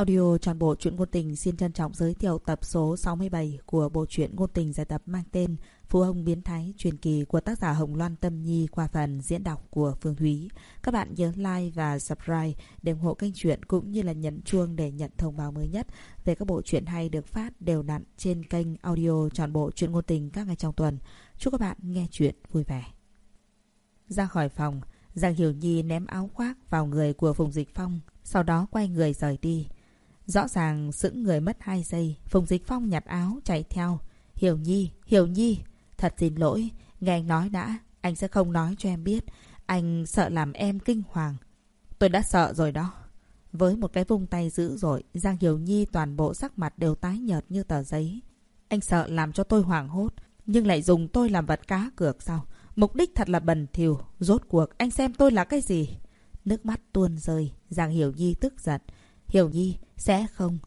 Audio tròn bộ truyện ngôn tình xin trân trọng giới thiệu tập số 67 của bộ truyện ngôn tình giải tập mang tên Phú Ông Biến Thái truyền kỳ của tác giả Hồng Loan Tâm Nhi qua phần diễn đọc của Phương Thúy. Các bạn nhớ like và subscribe để ủng hộ kênh truyện cũng như là nhấn chuông để nhận thông báo mới nhất về các bộ truyện hay được phát đều đặn trên kênh audio tròn bộ truyện ngôn tình các ngày trong tuần. Chúc các bạn nghe truyện vui vẻ. Ra khỏi phòng, Giang Hiểu Nhi ném áo khoác vào người của Phùng Dịch Phong, sau đó quay người rời đi. Rõ ràng sững người mất 2 giây, Phùng Dịch Phong nhặt áo chạy theo. Hiểu Nhi, Hiểu Nhi, thật xin lỗi, nghe anh nói đã, anh sẽ không nói cho em biết. Anh sợ làm em kinh hoàng. Tôi đã sợ rồi đó. Với một cái vung tay dữ dội, Giang Hiểu Nhi toàn bộ sắc mặt đều tái nhợt như tờ giấy. Anh sợ làm cho tôi hoảng hốt, nhưng lại dùng tôi làm vật cá cược sao? Mục đích thật là bẩn thỉu, rốt cuộc anh xem tôi là cái gì? Nước mắt tuôn rơi, Giang Hiểu Nhi tức giận. Hiểu Nhi, sẽ không.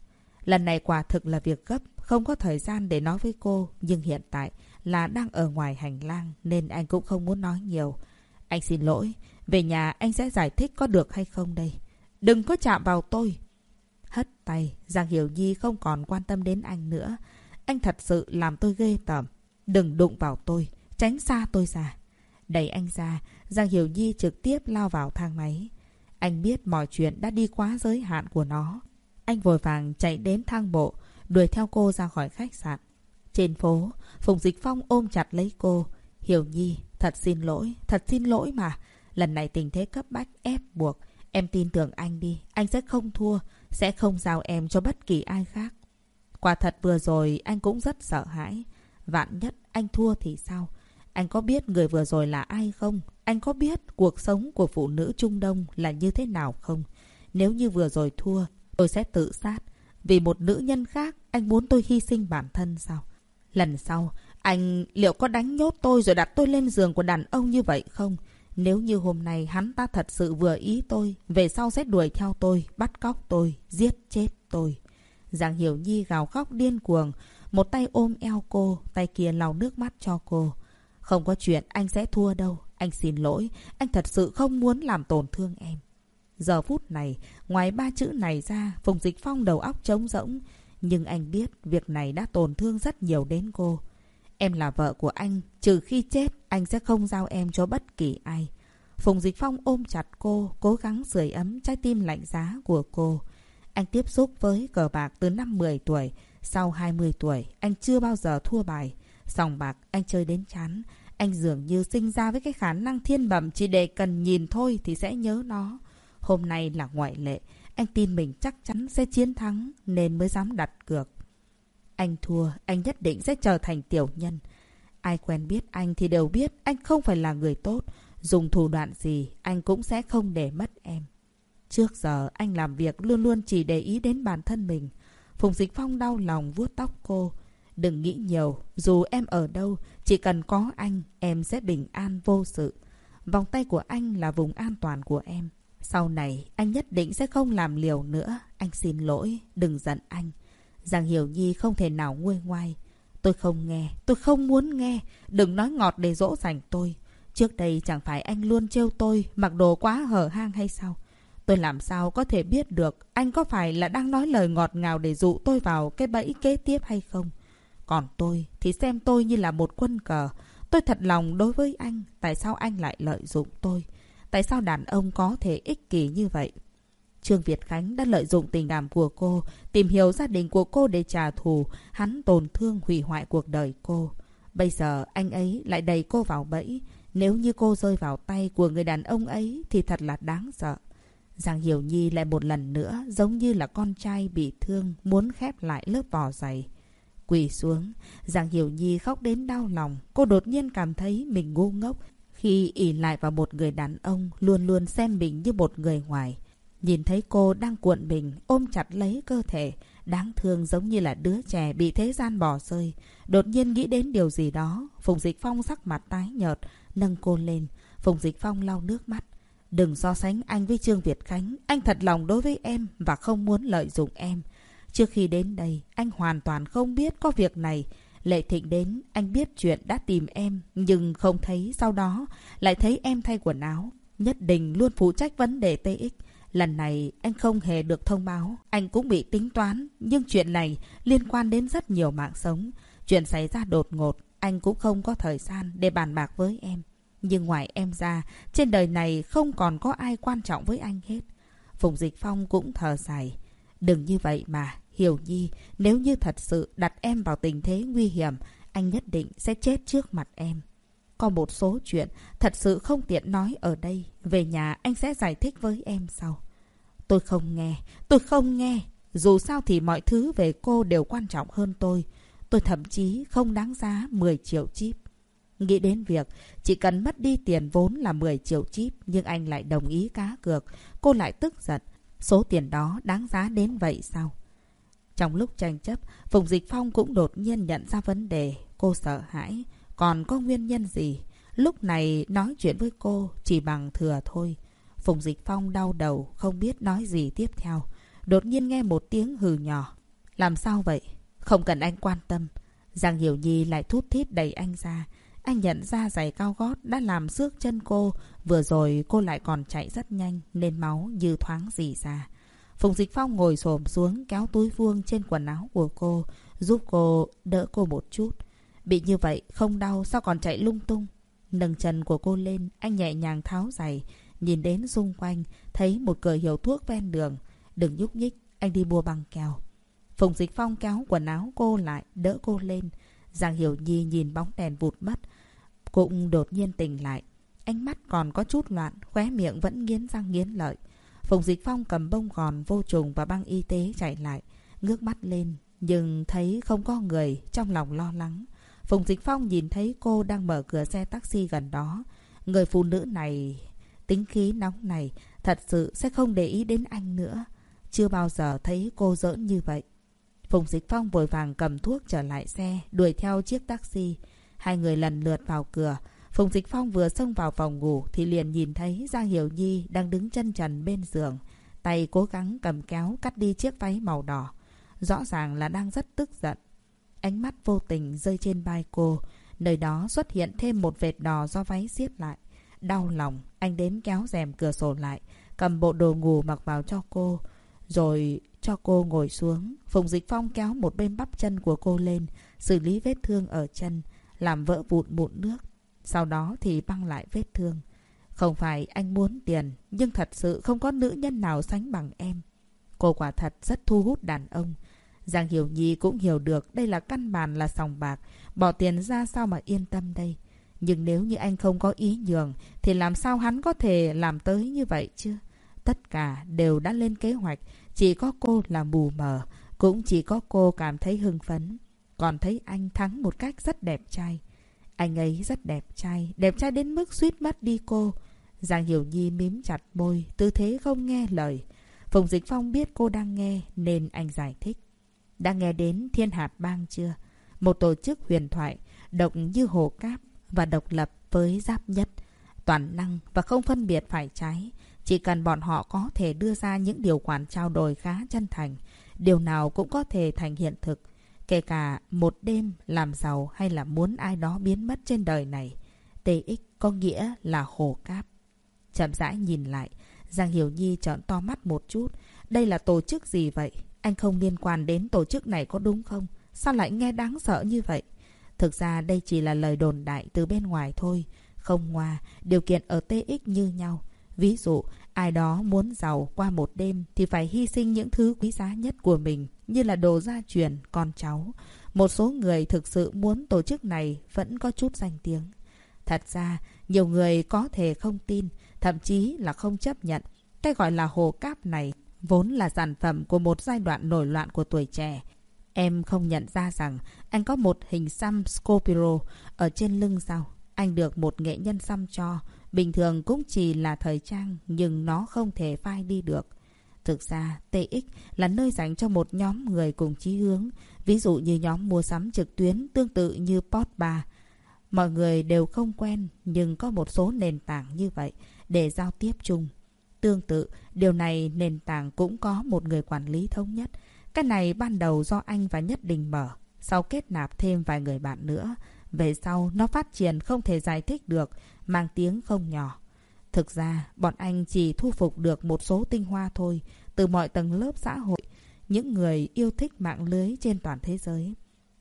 Lần này quả thực là việc gấp, không có thời gian để nói với cô. Nhưng hiện tại là đang ở ngoài hành lang nên anh cũng không muốn nói nhiều. Anh xin lỗi, về nhà anh sẽ giải thích có được hay không đây. Đừng có chạm vào tôi. Hất tay, Giang Hiểu Nhi không còn quan tâm đến anh nữa. Anh thật sự làm tôi ghê tởm. Đừng đụng vào tôi, tránh xa tôi ra. Đẩy anh ra, Giang Hiểu Nhi trực tiếp lao vào thang máy. Anh biết mọi chuyện đã đi quá giới hạn của nó. Anh vội vàng chạy đến thang bộ, đuổi theo cô ra khỏi khách sạn. Trên phố, Phùng Dịch Phong ôm chặt lấy cô. Hiểu Nhi, thật xin lỗi, thật xin lỗi mà. Lần này tình thế cấp bách ép buộc. Em tin tưởng anh đi, anh sẽ không thua, sẽ không giao em cho bất kỳ ai khác. Quả thật vừa rồi anh cũng rất sợ hãi. Vạn nhất anh thua thì sao? Anh có biết người vừa rồi là ai không? Anh có biết cuộc sống của phụ nữ Trung Đông là như thế nào không? Nếu như vừa rồi thua, tôi sẽ tự sát. Vì một nữ nhân khác, anh muốn tôi hy sinh bản thân sao? Lần sau, anh liệu có đánh nhốt tôi rồi đặt tôi lên giường của đàn ông như vậy không? Nếu như hôm nay hắn ta thật sự vừa ý tôi, về sau sẽ đuổi theo tôi, bắt cóc tôi, giết chết tôi. Giang Hiểu Nhi gào khóc điên cuồng, một tay ôm eo cô, tay kia lau nước mắt cho cô. Không có chuyện anh sẽ thua đâu. Anh xin lỗi. Anh thật sự không muốn làm tổn thương em. Giờ phút này, ngoài ba chữ này ra, Phùng Dịch Phong đầu óc trống rỗng. Nhưng anh biết việc này đã tổn thương rất nhiều đến cô. Em là vợ của anh. Trừ khi chết, anh sẽ không giao em cho bất kỳ ai. Phùng Dịch Phong ôm chặt cô, cố gắng sưởi ấm trái tim lạnh giá của cô. Anh tiếp xúc với cờ bạc từ năm 10 tuổi. Sau 20 tuổi, anh chưa bao giờ thua bài. Sòng bạc anh chơi đến chán. Anh dường như sinh ra với cái khả năng thiên bẩm chỉ để cần nhìn thôi thì sẽ nhớ nó. Hôm nay là ngoại lệ. Anh tin mình chắc chắn sẽ chiến thắng nên mới dám đặt cược. Anh thua, anh nhất định sẽ trở thành tiểu nhân. Ai quen biết anh thì đều biết anh không phải là người tốt. Dùng thủ đoạn gì, anh cũng sẽ không để mất em. Trước giờ, anh làm việc luôn luôn chỉ để ý đến bản thân mình. Phùng Dịch Phong đau lòng vuốt tóc cô. Đừng nghĩ nhiều, dù em ở đâu, chỉ cần có anh, em sẽ bình an vô sự. Vòng tay của anh là vùng an toàn của em. Sau này, anh nhất định sẽ không làm liều nữa. Anh xin lỗi, đừng giận anh. Giang Hiểu Nhi không thể nào nguôi ngoai. Tôi không nghe, tôi không muốn nghe. Đừng nói ngọt để dỗ dành tôi. Trước đây chẳng phải anh luôn trêu tôi mặc đồ quá hở hang hay sao? Tôi làm sao có thể biết được anh có phải là đang nói lời ngọt ngào để dụ tôi vào cái bẫy kế tiếp hay không? Còn tôi thì xem tôi như là một quân cờ. Tôi thật lòng đối với anh. Tại sao anh lại lợi dụng tôi? Tại sao đàn ông có thể ích kỷ như vậy? Trương Việt Khánh đã lợi dụng tình cảm của cô, tìm hiểu gia đình của cô để trả thù. Hắn tổn thương hủy hoại cuộc đời cô. Bây giờ anh ấy lại đẩy cô vào bẫy. Nếu như cô rơi vào tay của người đàn ông ấy thì thật là đáng sợ. Giang Hiểu Nhi lại một lần nữa giống như là con trai bị thương muốn khép lại lớp vỏ dày. Quỳ xuống, Giang Hiểu Nhi khóc đến đau lòng. Cô đột nhiên cảm thấy mình ngu ngốc khi ỉ lại vào một người đàn ông luôn luôn xem mình như một người ngoài. Nhìn thấy cô đang cuộn mình, ôm chặt lấy cơ thể, đáng thương giống như là đứa trẻ bị thế gian bỏ rơi. Đột nhiên nghĩ đến điều gì đó, Phùng Dịch Phong sắc mặt tái nhợt, nâng cô lên. Phùng Dịch Phong lau nước mắt. Đừng so sánh anh với Trương Việt Khánh. Anh thật lòng đối với em và không muốn lợi dụng em. Trước khi đến đây, anh hoàn toàn không biết có việc này. Lệ Thịnh đến, anh biết chuyện đã tìm em, nhưng không thấy sau đó, lại thấy em thay quần áo. Nhất định luôn phụ trách vấn đề TX. Lần này anh không hề được thông báo, anh cũng bị tính toán, nhưng chuyện này liên quan đến rất nhiều mạng sống. Chuyện xảy ra đột ngột, anh cũng không có thời gian để bàn bạc với em. Nhưng ngoài em ra, trên đời này không còn có ai quan trọng với anh hết. Phùng Dịch Phong cũng thở dài. Đừng như vậy mà, Hiểu Nhi, nếu như thật sự đặt em vào tình thế nguy hiểm, anh nhất định sẽ chết trước mặt em. Có một số chuyện thật sự không tiện nói ở đây. Về nhà anh sẽ giải thích với em sau. Tôi không nghe, tôi không nghe. Dù sao thì mọi thứ về cô đều quan trọng hơn tôi. Tôi thậm chí không đáng giá 10 triệu chip. Nghĩ đến việc chỉ cần mất đi tiền vốn là 10 triệu chip nhưng anh lại đồng ý cá cược. Cô lại tức giận. Số tiền đó đáng giá đến vậy sao? Trong lúc tranh chấp, Phùng Dịch Phong cũng đột nhiên nhận ra vấn đề. Cô sợ hãi. Còn có nguyên nhân gì? Lúc này nói chuyện với cô chỉ bằng thừa thôi. Phùng Dịch Phong đau đầu, không biết nói gì tiếp theo. Đột nhiên nghe một tiếng hừ nhỏ. Làm sao vậy? Không cần anh quan tâm. Giang Hiểu Nhi lại thút thít đẩy anh ra. Anh nhận ra giày cao gót đã làm xước chân cô. Vừa rồi cô lại còn chạy rất nhanh nên máu như thoáng dì ra. Phùng Dịch Phong ngồi xổm xuống kéo túi vuông trên quần áo của cô, giúp cô đỡ cô một chút. Bị như vậy không đau sao còn chạy lung tung. Nâng chân của cô lên, anh nhẹ nhàng tháo giày, nhìn đến xung quanh, thấy một cửa hiệu thuốc ven đường. Đừng nhúc nhích, anh đi mua băng keo. Phùng Dịch Phong kéo quần áo cô lại, đỡ cô lên. Giang Hiểu Nhi nhìn bóng đèn vụt mất, cũng đột nhiên tỉnh lại. Ánh mắt còn có chút loạn, khóe miệng vẫn nghiến răng nghiến lợi. Phùng Dịch Phong cầm bông gòn vô trùng và băng y tế chạy lại, ngước mắt lên, nhưng thấy không có người, trong lòng lo lắng. Phùng Dịch Phong nhìn thấy cô đang mở cửa xe taxi gần đó. Người phụ nữ này, tính khí nóng này, thật sự sẽ không để ý đến anh nữa. Chưa bao giờ thấy cô giỡn như vậy. Phùng Dịch Phong vội vàng cầm thuốc trở lại xe, đuổi theo chiếc taxi. Hai người lần lượt vào cửa. Phùng Dịch Phong vừa xông vào phòng ngủ thì liền nhìn thấy Giang Hiểu Nhi đang đứng chân trần bên giường. Tay cố gắng cầm kéo cắt đi chiếc váy màu đỏ. Rõ ràng là đang rất tức giận. Ánh mắt vô tình rơi trên vai cô. Nơi đó xuất hiện thêm một vệt đỏ do váy xiết lại. Đau lòng, anh đến kéo rèm cửa sổ lại, cầm bộ đồ ngủ mặc vào cho cô. Rồi cho cô ngồi xuống. Phùng Dịch Phong kéo một bên bắp chân của cô lên, xử lý vết thương ở chân, làm vỡ vụn mụn nước. Sau đó thì băng lại vết thương. Không phải anh muốn tiền, nhưng thật sự không có nữ nhân nào sánh bằng em. Cô quả thật rất thu hút đàn ông. Giang Hiểu Nhi cũng hiểu được đây là căn bàn là sòng bạc. Bỏ tiền ra sao mà yên tâm đây. Nhưng nếu như anh không có ý nhường, thì làm sao hắn có thể làm tới như vậy chứ? Tất cả đều đã lên kế hoạch. Chỉ có cô là mù mờ. Cũng chỉ có cô cảm thấy hưng phấn. Còn thấy anh thắng một cách rất đẹp trai. Anh ấy rất đẹp trai. Đẹp trai đến mức suýt mất đi cô. Giang Hiểu Nhi mím chặt môi, tư thế không nghe lời. Phùng Dịch Phong biết cô đang nghe nên anh giải thích. Đã nghe đến Thiên Hạt Bang chưa? Một tổ chức huyền thoại, độc như hồ cáp và độc lập với giáp nhất. Toàn năng và không phân biệt phải trái. Chỉ cần bọn họ có thể đưa ra những điều khoản trao đổi khá chân thành, điều nào cũng có thể thành hiện thực. Kể cả một đêm làm giàu hay là muốn ai đó biến mất trên đời này. TX có nghĩa là hồ cáp. Chậm rãi nhìn lại, Giang Hiểu Nhi trợn to mắt một chút. Đây là tổ chức gì vậy? Anh không liên quan đến tổ chức này có đúng không? Sao lại nghe đáng sợ như vậy? Thực ra đây chỉ là lời đồn đại từ bên ngoài thôi. Không ngoa, điều kiện ở TX như nhau. Ví dụ, ai đó muốn giàu qua một đêm thì phải hy sinh những thứ quý giá nhất của mình như là đồ gia truyền, con cháu. Một số người thực sự muốn tổ chức này vẫn có chút danh tiếng. Thật ra, nhiều người có thể không tin, thậm chí là không chấp nhận. Cái gọi là hồ cáp này vốn là sản phẩm của một giai đoạn nổi loạn của tuổi trẻ. Em không nhận ra rằng anh có một hình xăm Scopiro ở trên lưng sao? Anh được một nghệ nhân xăm cho. Bình thường cũng chỉ là thời trang, nhưng nó không thể phai đi được. Thực ra, TX là nơi dành cho một nhóm người cùng chí hướng. Ví dụ như nhóm mua sắm trực tuyến tương tự như Potbar. Mọi người đều không quen, nhưng có một số nền tảng như vậy để giao tiếp chung. Tương tự, điều này nền tảng cũng có một người quản lý thống nhất. Cái này ban đầu do anh và Nhất Đình mở, sau kết nạp thêm vài người bạn nữa. Về sau, nó phát triển không thể giải thích được, mang tiếng không nhỏ. Thực ra, bọn anh chỉ thu phục được một số tinh hoa thôi, từ mọi tầng lớp xã hội, những người yêu thích mạng lưới trên toàn thế giới.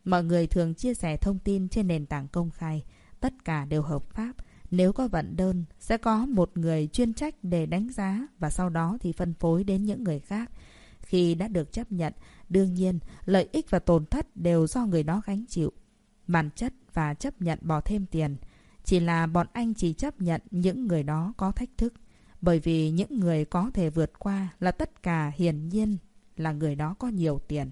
Mọi người thường chia sẻ thông tin trên nền tảng công khai, tất cả đều hợp pháp. Nếu có vận đơn, sẽ có một người chuyên trách để đánh giá và sau đó thì phân phối đến những người khác. Khi đã được chấp nhận, đương nhiên, lợi ích và tổn thất đều do người đó gánh chịu. Bản chất và chấp nhận bỏ thêm tiền. Chỉ là bọn anh chỉ chấp nhận những người đó có thách thức. Bởi vì những người có thể vượt qua là tất cả hiển nhiên là người đó có nhiều tiền.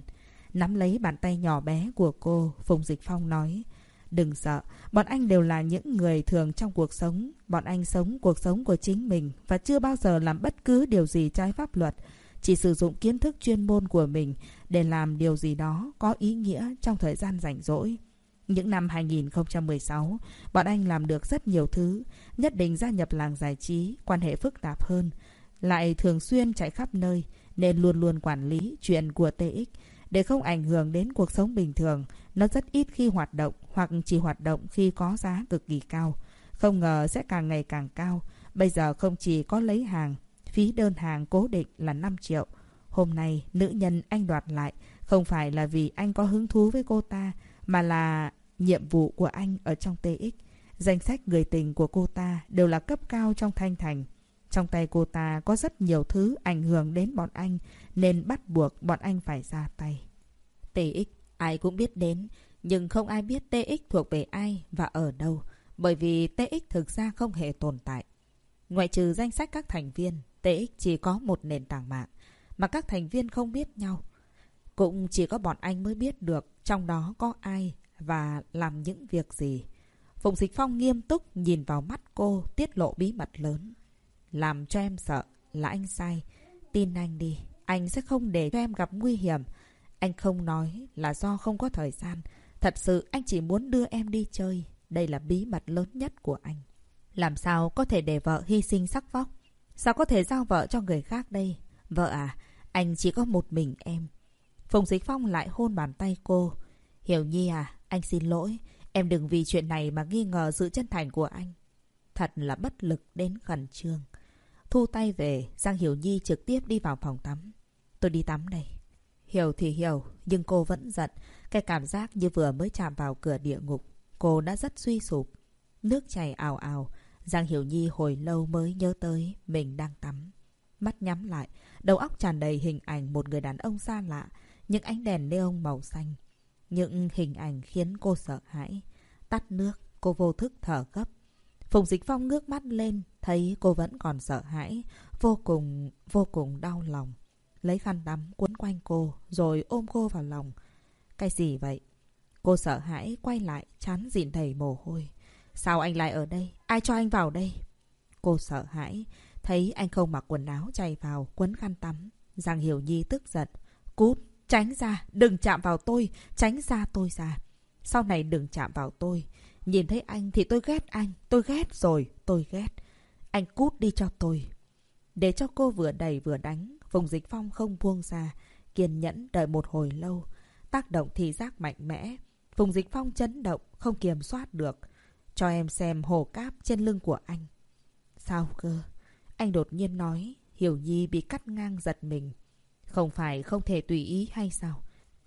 Nắm lấy bàn tay nhỏ bé của cô, Phùng Dịch Phong nói. Đừng sợ, bọn anh đều là những người thường trong cuộc sống. Bọn anh sống cuộc sống của chính mình và chưa bao giờ làm bất cứ điều gì trái pháp luật. Chỉ sử dụng kiến thức chuyên môn của mình để làm điều gì đó có ý nghĩa trong thời gian rảnh rỗi. Những năm 2016, bọn anh làm được rất nhiều thứ, nhất định gia nhập làng giải trí, quan hệ phức tạp hơn, lại thường xuyên chạy khắp nơi, nên luôn luôn quản lý chuyện của TX để không ảnh hưởng đến cuộc sống bình thường. Nó rất ít khi hoạt động hoặc chỉ hoạt động khi có giá cực kỳ cao. Không ngờ sẽ càng ngày càng cao. Bây giờ không chỉ có lấy hàng, phí đơn hàng cố định là 5 triệu. Hôm nay, nữ nhân anh đoạt lại không phải là vì anh có hứng thú với cô ta, mà là nhiệm vụ của anh ở trong TX. Danh sách người tình của cô ta đều là cấp cao trong thanh thành. Trong tay cô ta có rất nhiều thứ ảnh hưởng đến bọn anh, nên bắt buộc bọn anh phải ra tay. TX ai cũng biết đến, nhưng không ai biết TX thuộc về ai và ở đâu, bởi vì TX thực ra không hề tồn tại. Ngoại trừ danh sách các thành viên, TX chỉ có một nền tảng mạng, mà các thành viên không biết nhau. Cũng chỉ có bọn anh mới biết được trong đó có ai và làm những việc gì. Phùng Dịch Phong nghiêm túc nhìn vào mắt cô tiết lộ bí mật lớn. Làm cho em sợ là anh sai. Tin anh đi, anh sẽ không để cho em gặp nguy hiểm. Anh không nói là do không có thời gian. Thật sự anh chỉ muốn đưa em đi chơi. Đây là bí mật lớn nhất của anh. Làm sao có thể để vợ hy sinh sắc vóc? Sao có thể giao vợ cho người khác đây? Vợ à, anh chỉ có một mình em. Phùng Dịch Phong lại hôn bàn tay cô. Hiểu Nhi à, anh xin lỗi. Em đừng vì chuyện này mà nghi ngờ sự chân thành của anh. Thật là bất lực đến khẩn trương. Thu tay về, Giang Hiểu Nhi trực tiếp đi vào phòng tắm. Tôi đi tắm đây. Hiểu thì hiểu, nhưng cô vẫn giận. Cái cảm giác như vừa mới chạm vào cửa địa ngục. Cô đã rất suy sụp. Nước chảy ào ào. Giang Hiểu Nhi hồi lâu mới nhớ tới mình đang tắm. Mắt nhắm lại, đầu óc tràn đầy hình ảnh một người đàn ông xa lạ. Những ánh đèn neon màu xanh. Những hình ảnh khiến cô sợ hãi. Tắt nước, cô vô thức thở gấp. Phùng Dịch Phong ngước mắt lên, thấy cô vẫn còn sợ hãi, vô cùng, vô cùng đau lòng. Lấy khăn tắm quấn quanh cô, rồi ôm cô vào lòng. Cái gì vậy? Cô sợ hãi, quay lại, chán dịn thầy mồ hôi. Sao anh lại ở đây? Ai cho anh vào đây? Cô sợ hãi, thấy anh không mặc quần áo chạy vào, quấn khăn tắm. Giang Hiểu Nhi tức giận. Cút, tránh ra, đừng chạm vào tôi, tránh ra tôi ra. Sau này đừng chạm vào tôi. Nhìn thấy anh thì tôi ghét anh. Tôi ghét rồi, tôi ghét. Anh cút đi cho tôi. Để cho cô vừa đẩy vừa đánh, Phùng Dịch Phong không buông ra. Kiên nhẫn đợi một hồi lâu. Tác động thị giác mạnh mẽ. Phùng Dịch Phong chấn động, không kiểm soát được. Cho em xem hồ cáp trên lưng của anh. Sao cơ? Anh đột nhiên nói. Hiểu Nhi bị cắt ngang giật mình. Không phải không thể tùy ý hay sao?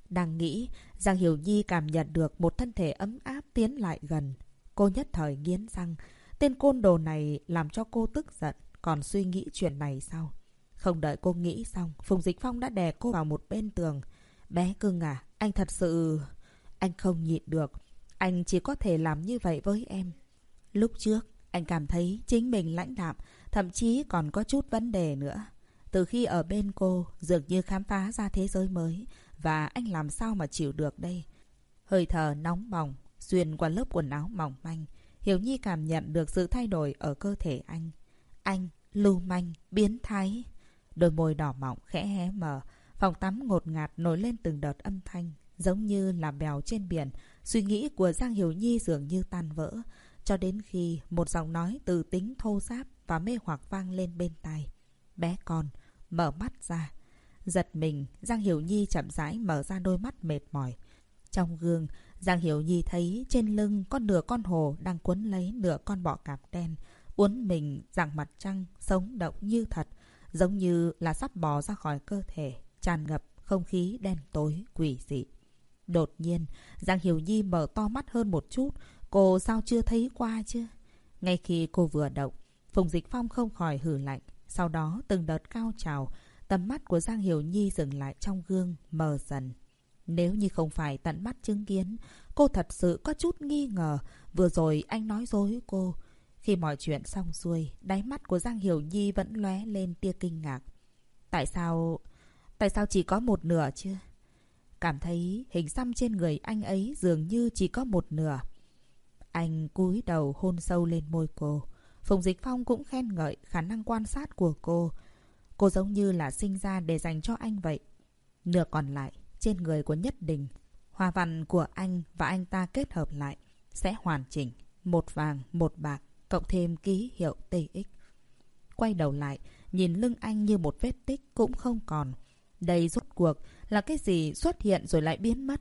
Đang nghĩ, Giang Hiểu Nhi cảm nhận được một thân thể ấm áp tiến lại gần. Cô nhất thời nghiến răng. Tên côn đồ này làm cho cô tức giận. Còn suy nghĩ chuyện này sao? Không đợi cô nghĩ xong, Phùng Dịch Phong đã đè cô vào một bên tường. Bé cưng à, anh thật sự... Anh không nhịn được. Anh chỉ có thể làm như vậy với em. Lúc trước, anh cảm thấy chính mình lãnh đạm, thậm chí còn có chút vấn đề nữa. Từ khi ở bên cô, dường như khám phá ra thế giới mới. Và anh làm sao mà chịu được đây? Hơi thở nóng bỏng, xuyên qua lớp quần áo mỏng manh. Hiểu Nhi cảm nhận được sự thay đổi ở cơ thể anh. Anh, lưu manh, biến thái. Đôi môi đỏ mọng khẽ hé mở. Phòng tắm ngột ngạt nổi lên từng đợt âm thanh. Giống như là bèo trên biển. Suy nghĩ của Giang Hiểu Nhi dường như tan vỡ. Cho đến khi một giọng nói từ tính thô giáp và mê hoặc vang lên bên tai. Bé con, mở mắt ra. Giật mình, Giang Hiểu Nhi chậm rãi mở ra đôi mắt mệt mỏi. Trong gương, Giang Hiểu Nhi thấy trên lưng có nửa con hồ đang quấn lấy nửa con bọ cạp đen. uốn mình dạng mặt trăng, sống động như thật, giống như là sắp bò ra khỏi cơ thể, tràn ngập không khí đen tối, quỷ dị. Đột nhiên, Giang Hiểu Nhi mở to mắt hơn một chút, cô sao chưa thấy qua chưa? Ngay khi cô vừa động, Phùng Dịch Phong không khỏi hử lạnh. Sau đó từng đợt cao trào, tầm mắt của Giang Hiểu Nhi dừng lại trong gương, mờ dần. Nếu như không phải tận mắt chứng kiến, cô thật sự có chút nghi ngờ. Vừa rồi anh nói dối cô. Khi mọi chuyện xong xuôi, đáy mắt của Giang Hiểu Nhi vẫn lóe lên tia kinh ngạc. Tại sao... Tại sao chỉ có một nửa chứ? Cảm thấy hình xăm trên người anh ấy dường như chỉ có một nửa. Anh cúi đầu hôn sâu lên môi cô. Phùng Dịch Phong cũng khen ngợi khả năng quan sát của cô. Cô giống như là sinh ra để dành cho anh vậy. Nửa còn lại, trên người của Nhất Đình. Hoa văn của anh và anh ta kết hợp lại sẽ hoàn chỉnh. Một vàng, một bạc, cộng thêm ký hiệu TX. Quay đầu lại, nhìn lưng anh như một vết tích cũng không còn. Đây rốt cuộc là cái gì xuất hiện rồi lại biến mất.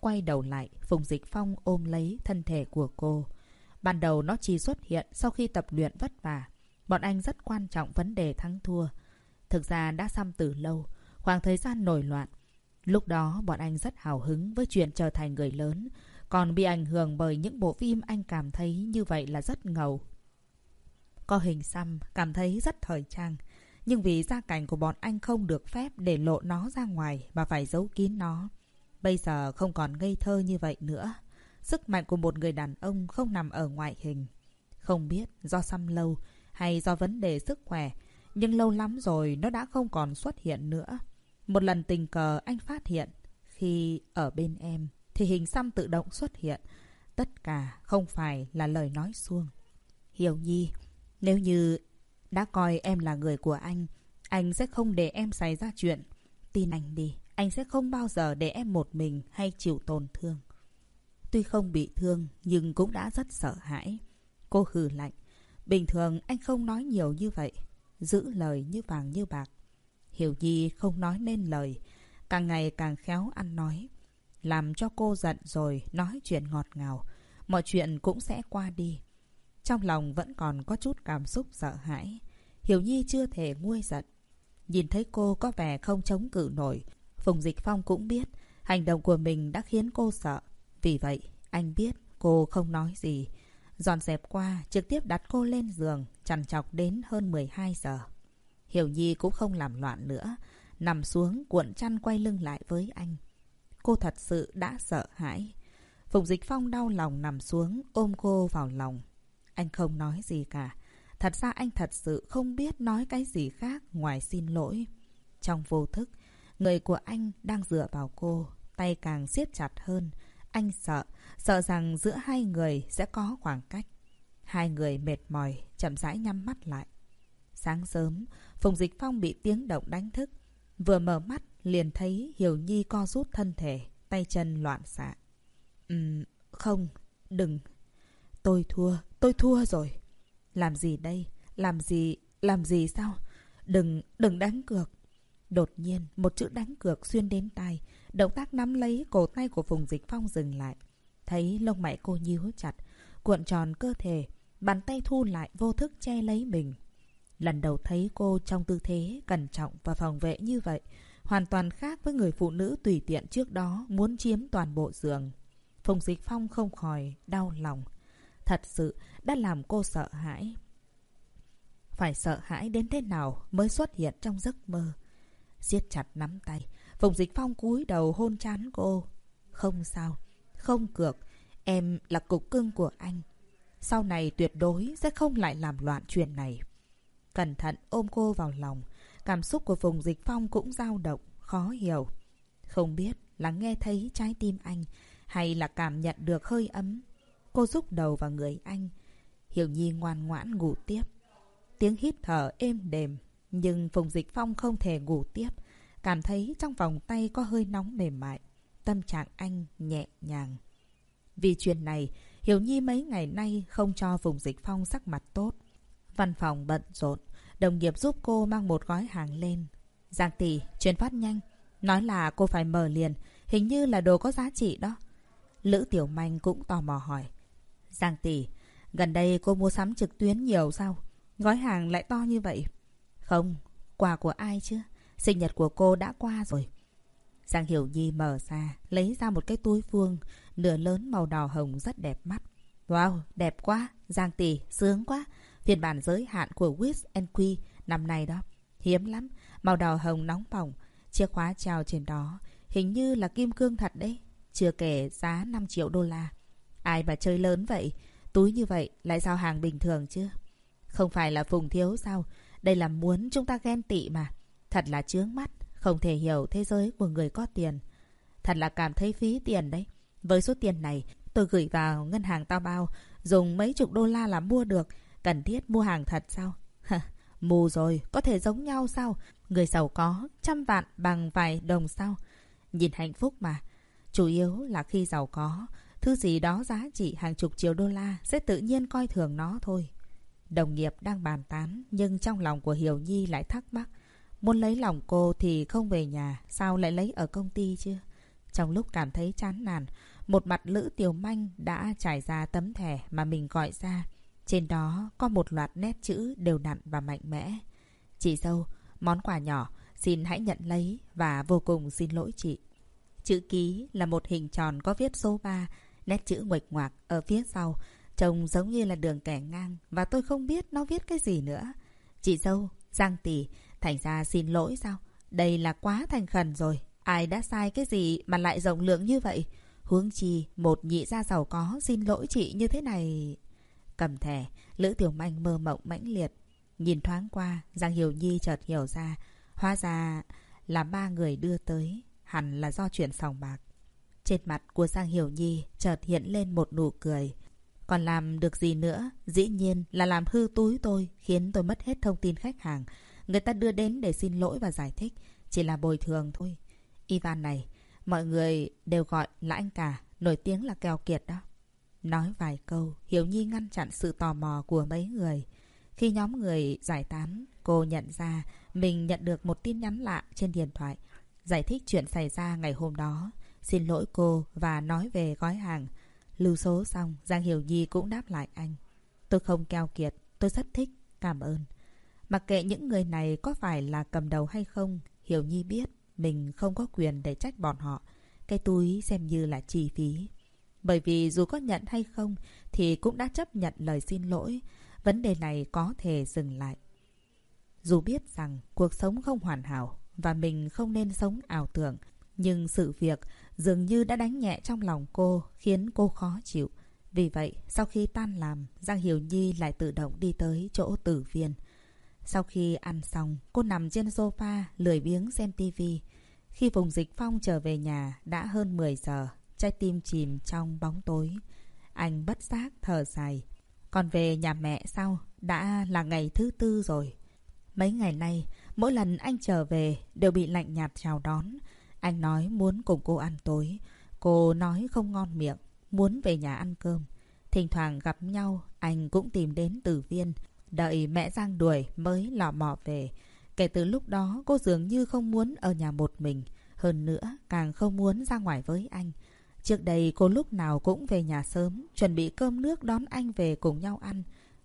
Quay đầu lại, Phùng Dịch Phong ôm lấy thân thể của cô. Ban đầu nó chỉ xuất hiện sau khi tập luyện vất vả. Bọn anh rất quan trọng vấn đề thắng thua. Thực ra đã xăm từ lâu, khoảng thời gian nổi loạn. Lúc đó bọn anh rất hào hứng với chuyện trở thành người lớn, còn bị ảnh hưởng bởi những bộ phim anh cảm thấy như vậy là rất ngầu. Có hình xăm, cảm thấy rất thời trang. Nhưng vì gia cảnh của bọn anh không được phép để lộ nó ra ngoài mà phải giấu kín nó. Bây giờ không còn ngây thơ như vậy nữa. Sức mạnh của một người đàn ông không nằm ở ngoại hình. Không biết do xăm lâu hay do vấn đề sức khỏe, nhưng lâu lắm rồi nó đã không còn xuất hiện nữa. Một lần tình cờ anh phát hiện, khi ở bên em thì hình xăm tự động xuất hiện. Tất cả không phải là lời nói suông. Hiểu Nhi, nếu như đã coi em là người của anh, anh sẽ không để em xảy ra chuyện. Tin anh đi, anh sẽ không bao giờ để em một mình hay chịu tổn thương. Tuy không bị thương, nhưng cũng đã rất sợ hãi. Cô hừ lạnh. Bình thường anh không nói nhiều như vậy. Giữ lời như vàng như bạc. Hiểu Nhi không nói nên lời. Càng ngày càng khéo ăn nói. Làm cho cô giận rồi nói chuyện ngọt ngào. Mọi chuyện cũng sẽ qua đi. Trong lòng vẫn còn có chút cảm xúc sợ hãi. Hiểu Nhi chưa thể nguôi giận. Nhìn thấy cô có vẻ không chống cự nổi. Phùng Dịch Phong cũng biết hành động của mình đã khiến cô sợ. Vì vậy, anh biết cô không nói gì. Dọn dẹp qua, trực tiếp đặt cô lên giường, chằn chọc đến hơn 12 giờ. Hiểu Nhi cũng không làm loạn nữa. Nằm xuống, cuộn chăn quay lưng lại với anh. Cô thật sự đã sợ hãi. Phùng Dịch Phong đau lòng nằm xuống, ôm cô vào lòng. Anh không nói gì cả. Thật ra anh thật sự không biết nói cái gì khác ngoài xin lỗi. Trong vô thức, người của anh đang dựa vào cô, tay càng siết chặt hơn. Anh sợ, sợ rằng giữa hai người sẽ có khoảng cách. Hai người mệt mỏi, chậm rãi nhắm mắt lại. Sáng sớm, Phùng Dịch Phong bị tiếng động đánh thức. Vừa mở mắt, liền thấy Hiểu Nhi co rút thân thể, tay chân loạn xạ. Ừm, không, đừng. Tôi thua, tôi thua rồi. Làm gì đây? Làm gì? Làm gì sao? Đừng, đừng đánh cược. Đột nhiên, một chữ đánh cược xuyên đến tai. Động tác nắm lấy cổ tay của Phùng Dịch Phong dừng lại. Thấy lông mày cô nhíu chặt, cuộn tròn cơ thể, bàn tay thu lại vô thức che lấy mình. Lần đầu thấy cô trong tư thế cẩn trọng và phòng vệ như vậy, hoàn toàn khác với người phụ nữ tùy tiện trước đó muốn chiếm toàn bộ giường. Phùng Dịch Phong không khỏi đau lòng. Thật sự đã làm cô sợ hãi. Phải sợ hãi đến thế nào mới xuất hiện trong giấc mơ. siết chặt nắm tay, Phùng Dịch Phong cúi đầu hôn chán cô. Không sao, không cược, em là cục cưng của anh. Sau này tuyệt đối sẽ không lại làm loạn chuyện này. Cẩn thận ôm cô vào lòng, cảm xúc của Phùng Dịch Phong cũng dao động, khó hiểu. Không biết là nghe thấy trái tim anh hay là cảm nhận được hơi ấm. Cô rúc đầu vào người anh. Hiểu Nhi ngoan ngoãn ngủ tiếp. Tiếng hít thở êm đềm, nhưng Phùng Dịch Phong không thể ngủ tiếp. Cảm thấy trong vòng tay có hơi nóng mềm mại. Tâm trạng anh nhẹ nhàng. Vì chuyện này, Hiểu Nhi mấy ngày nay không cho vùng Dịch Phong sắc mặt tốt. Văn phòng bận rộn, đồng nghiệp giúp cô mang một gói hàng lên. Giang tỷ, chuyển phát nhanh. Nói là cô phải mở liền, hình như là đồ có giá trị đó. Lữ Tiểu Manh cũng tò mò hỏi. Giang tỷ, Gần đây cô mua sắm trực tuyến nhiều sao? Gói hàng lại to như vậy. Không, quà của ai chứ? Sinh nhật của cô đã qua rồi. Giang Hiểu Nhi mở ra, lấy ra một cái túi vuông, nửa lớn màu đỏ hồng rất đẹp mắt. Wow, đẹp quá, Giang tỷ, sướng quá. Phiên bản giới hạn của Wish Q năm nay đó. Hiếm lắm, màu đỏ hồng nóng bỏng, chiếc khóa treo trên đó, hình như là kim cương thật đấy. Chưa kể giá 5 triệu đô la. Ai mà chơi lớn vậy? Túi như vậy lại giao hàng bình thường chứ? Không phải là phùng thiếu sao? Đây là muốn chúng ta ghen tị mà. Thật là chướng mắt, không thể hiểu thế giới của người có tiền. Thật là cảm thấy phí tiền đấy. Với số tiền này, tôi gửi vào ngân hàng tao bao, dùng mấy chục đô la là mua được. Cần thiết mua hàng thật sao? Mù rồi, có thể giống nhau sao? Người giàu có, trăm vạn bằng vài đồng sao? Nhìn hạnh phúc mà. Chủ yếu là khi giàu có, thứ gì đó giá trị hàng chục triệu đô la sẽ tự nhiên coi thường nó thôi. Đồng nghiệp đang bàn tán, nhưng trong lòng của Hiểu Nhi lại thắc mắc. Muốn lấy lòng cô thì không về nhà, sao lại lấy ở công ty chứ? Trong lúc cảm thấy chán nản, một mặt Lữ Tiểu Manh đã trải ra tấm thẻ mà mình gọi ra. Trên đó có một loạt nét chữ đều đặn và mạnh mẽ. Chị dâu, món quà nhỏ, xin hãy nhận lấy và vô cùng xin lỗi chị. Chữ ký là một hình tròn có viết số 3, nét chữ nguệch ngoạc ở phía sau, trông giống như là đường kẻ ngang và tôi không biết nó viết cái gì nữa. Chị dâu, Giang Tỷ, thành ra xin lỗi sao? Đây là quá thành khẩn rồi. Ai đã sai cái gì mà lại rộng lượng như vậy? Huống chi, một nhị gia giàu có xin lỗi chị như thế này... Cầm thẻ, Lữ Tiểu Manh mơ mộng mãnh liệt. Nhìn thoáng qua, Giang Hiểu Nhi chợt hiểu ra. Hóa ra là ba người đưa tới. Hẳn là do chuyện sòng bạc. Trên mặt của Giang Hiểu Nhi chợt hiện lên một nụ cười. Còn làm được gì nữa? Dĩ nhiên là làm hư túi tôi, khiến tôi mất hết thông tin khách hàng. Người ta đưa đến để xin lỗi và giải thích. Chỉ là bồi thường thôi. Ivan này, mọi người đều gọi là anh cả, nổi tiếng là keo kiệt đó. Nói vài câu, Hiểu Nhi ngăn chặn sự tò mò của mấy người. Khi nhóm người giải tán, cô nhận ra mình nhận được một tin nhắn lạ trên điện thoại. Giải thích chuyện xảy ra ngày hôm đó. Xin lỗi cô và nói về gói hàng. Lưu số xong, Giang Hiểu Nhi cũng đáp lại anh. Tôi không keo kiệt, tôi rất thích, cảm ơn. Mặc kệ những người này có phải là cầm đầu hay không, Hiểu Nhi biết mình không có quyền để trách bọn họ. Cái túi xem như là chi phí. Bởi vì dù có nhận hay không thì cũng đã chấp nhận lời xin lỗi. Vấn đề này có thể dừng lại. Dù biết rằng cuộc sống không hoàn hảo và mình không nên sống ảo tưởng, nhưng sự việc dường như đã đánh nhẹ trong lòng cô, khiến cô khó chịu. Vì vậy, sau khi tan làm, Giang Hiểu Nhi lại tự động đi tới chỗ tử viên. Sau khi ăn xong, cô nằm trên sofa, lười biếng xem tivi. Khi vùng Dịch Phong trở về nhà, đã hơn 10 giờ, trái tim chìm trong bóng tối. Anh bất giác thở dài. Còn về nhà mẹ sau, đã là ngày thứ tư rồi. Mấy ngày nay, mỗi lần anh trở về đều bị lạnh nhạt chào đón. Anh nói muốn cùng cô ăn tối. Cô nói không ngon miệng, muốn về nhà ăn cơm. Thỉnh thoảng gặp nhau, anh cũng tìm đến tử viên. Đợi mẹ Giang đuổi mới lò mò về. Kể từ lúc đó, cô dường như không muốn ở nhà một mình. Hơn nữa, càng không muốn ra ngoài với anh. Trước đây cô lúc nào cũng về nhà sớm, chuẩn bị cơm nước đón anh về cùng nhau ăn.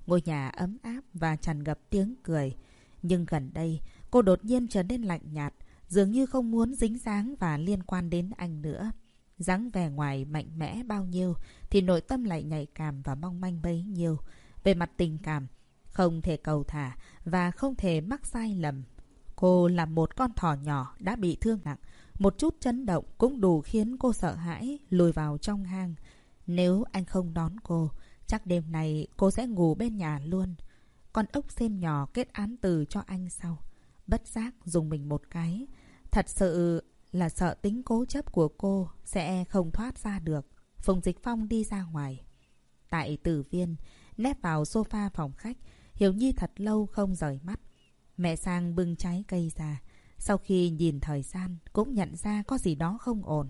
Ngôi nhà ấm áp và tràn ngập tiếng cười. Nhưng gần đây, cô đột nhiên trở nên lạnh nhạt, dường như không muốn dính dáng và liên quan đến anh nữa. dáng vẻ ngoài mạnh mẽ bao nhiêu thì nội tâm lại nhạy cảm và mong manh bấy nhiêu. Về mặt tình cảm, không thể cầu thả và không thể mắc sai lầm. Cô là một con thỏ nhỏ đã bị thương nặng. Một chút chấn động cũng đủ khiến cô sợ hãi lùi vào trong hang. Nếu anh không đón cô, chắc đêm này cô sẽ ngủ bên nhà luôn. Con ốc xem nhỏ kết án từ cho anh sau. Bất giác dùng mình một cái. Thật sự là sợ tính cố chấp của cô sẽ không thoát ra được. Phùng Dịch Phong đi ra ngoài. Tại tử viên, nép vào sofa phòng khách, Hiểu Nhi thật lâu không rời mắt. Mẹ sang bưng trái cây ra. Sau khi nhìn thời gian, cũng nhận ra có gì đó không ổn.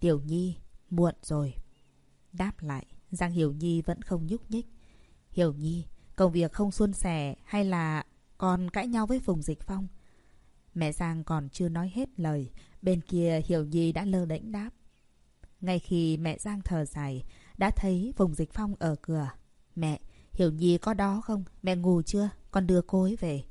Tiểu Nhi, muộn rồi. Đáp lại, Giang Hiểu Nhi vẫn không nhúc nhích. Hiểu Nhi, công việc không suôn sẻ hay là còn cãi nhau với Phùng Dịch Phong? Mẹ Giang còn chưa nói hết lời, bên kia Hiểu Nhi đã lơ đễnh đáp. Ngay khi mẹ Giang thở dài, đã thấy Phùng Dịch Phong ở cửa. Mẹ, Hiểu Nhi có đó không? Mẹ ngủ chưa? Con đưa cô ấy về.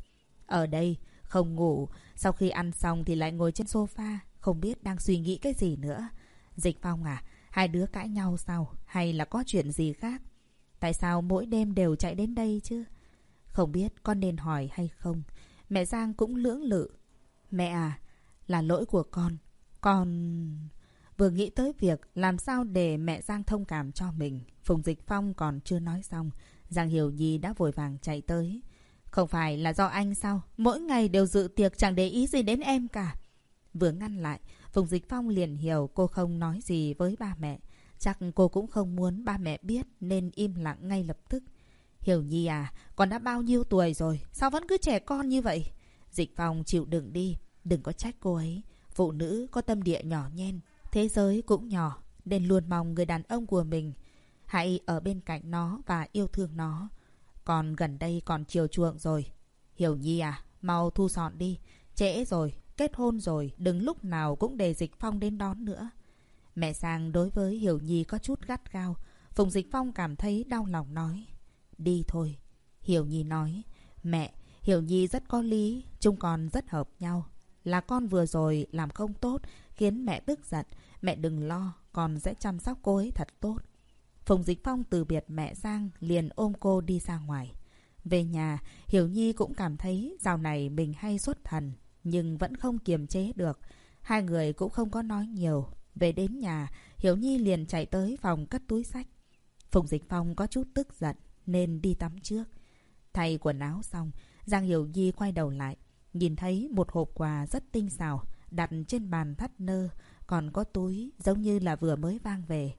Ở đây, không ngủ. Sau khi ăn xong thì lại ngồi trên sofa. Không biết đang suy nghĩ cái gì nữa. Dịch Phong à, hai đứa cãi nhau sao? Hay là có chuyện gì khác? Tại sao mỗi đêm đều chạy đến đây chứ? Không biết con nên hỏi hay không? Mẹ Giang cũng lưỡng lự. Mẹ à, là lỗi của con. Con... Vừa nghĩ tới việc làm sao để mẹ Giang thông cảm cho mình. Phùng Dịch Phong còn chưa nói xong. Giang Hiểu Nhi đã vội vàng chạy tới. Không phải là do anh sao? Mỗi ngày đều dự tiệc chẳng để ý gì đến em cả. Vừa ngăn lại, Phùng Dịch Phong liền hiểu cô không nói gì với ba mẹ. Chắc cô cũng không muốn ba mẹ biết nên im lặng ngay lập tức. Hiểu Nhi à, con đã bao nhiêu tuổi rồi? Sao vẫn cứ trẻ con như vậy? Dịch Phong chịu đựng đi, đừng có trách cô ấy. Phụ nữ có tâm địa nhỏ nhen, thế giới cũng nhỏ, nên luôn mong người đàn ông của mình hãy ở bên cạnh nó và yêu thương nó. Còn gần đây còn chiều chuộng rồi. Hiểu Nhi à, mau thu dọn đi. Trễ rồi, kết hôn rồi, đừng lúc nào cũng để Dịch Phong đến đón nữa. Mẹ Sang đối với Hiểu Nhi có chút gắt gao. Phùng Dịch Phong cảm thấy đau lòng nói. Đi thôi. Hiểu Nhi nói. Mẹ, Hiểu Nhi rất có lý, chúng con rất hợp nhau. Là con vừa rồi làm không tốt, khiến mẹ tức giận. Mẹ đừng lo, con sẽ chăm sóc cô ấy thật tốt. Phùng Dịch Phong từ biệt mẹ Giang liền ôm cô đi ra ngoài. Về nhà, Hiểu Nhi cũng cảm thấy dạo này mình hay xuất thần, nhưng vẫn không kiềm chế được. Hai người cũng không có nói nhiều. Về đến nhà, Hiểu Nhi liền chạy tới phòng cất túi sách. Phùng Dịch Phong có chút tức giận nên đi tắm trước. Thay quần áo xong, Giang Hiểu Nhi quay đầu lại. Nhìn thấy một hộp quà rất tinh xảo đặt trên bàn thắt nơ, còn có túi giống như là vừa mới vang về.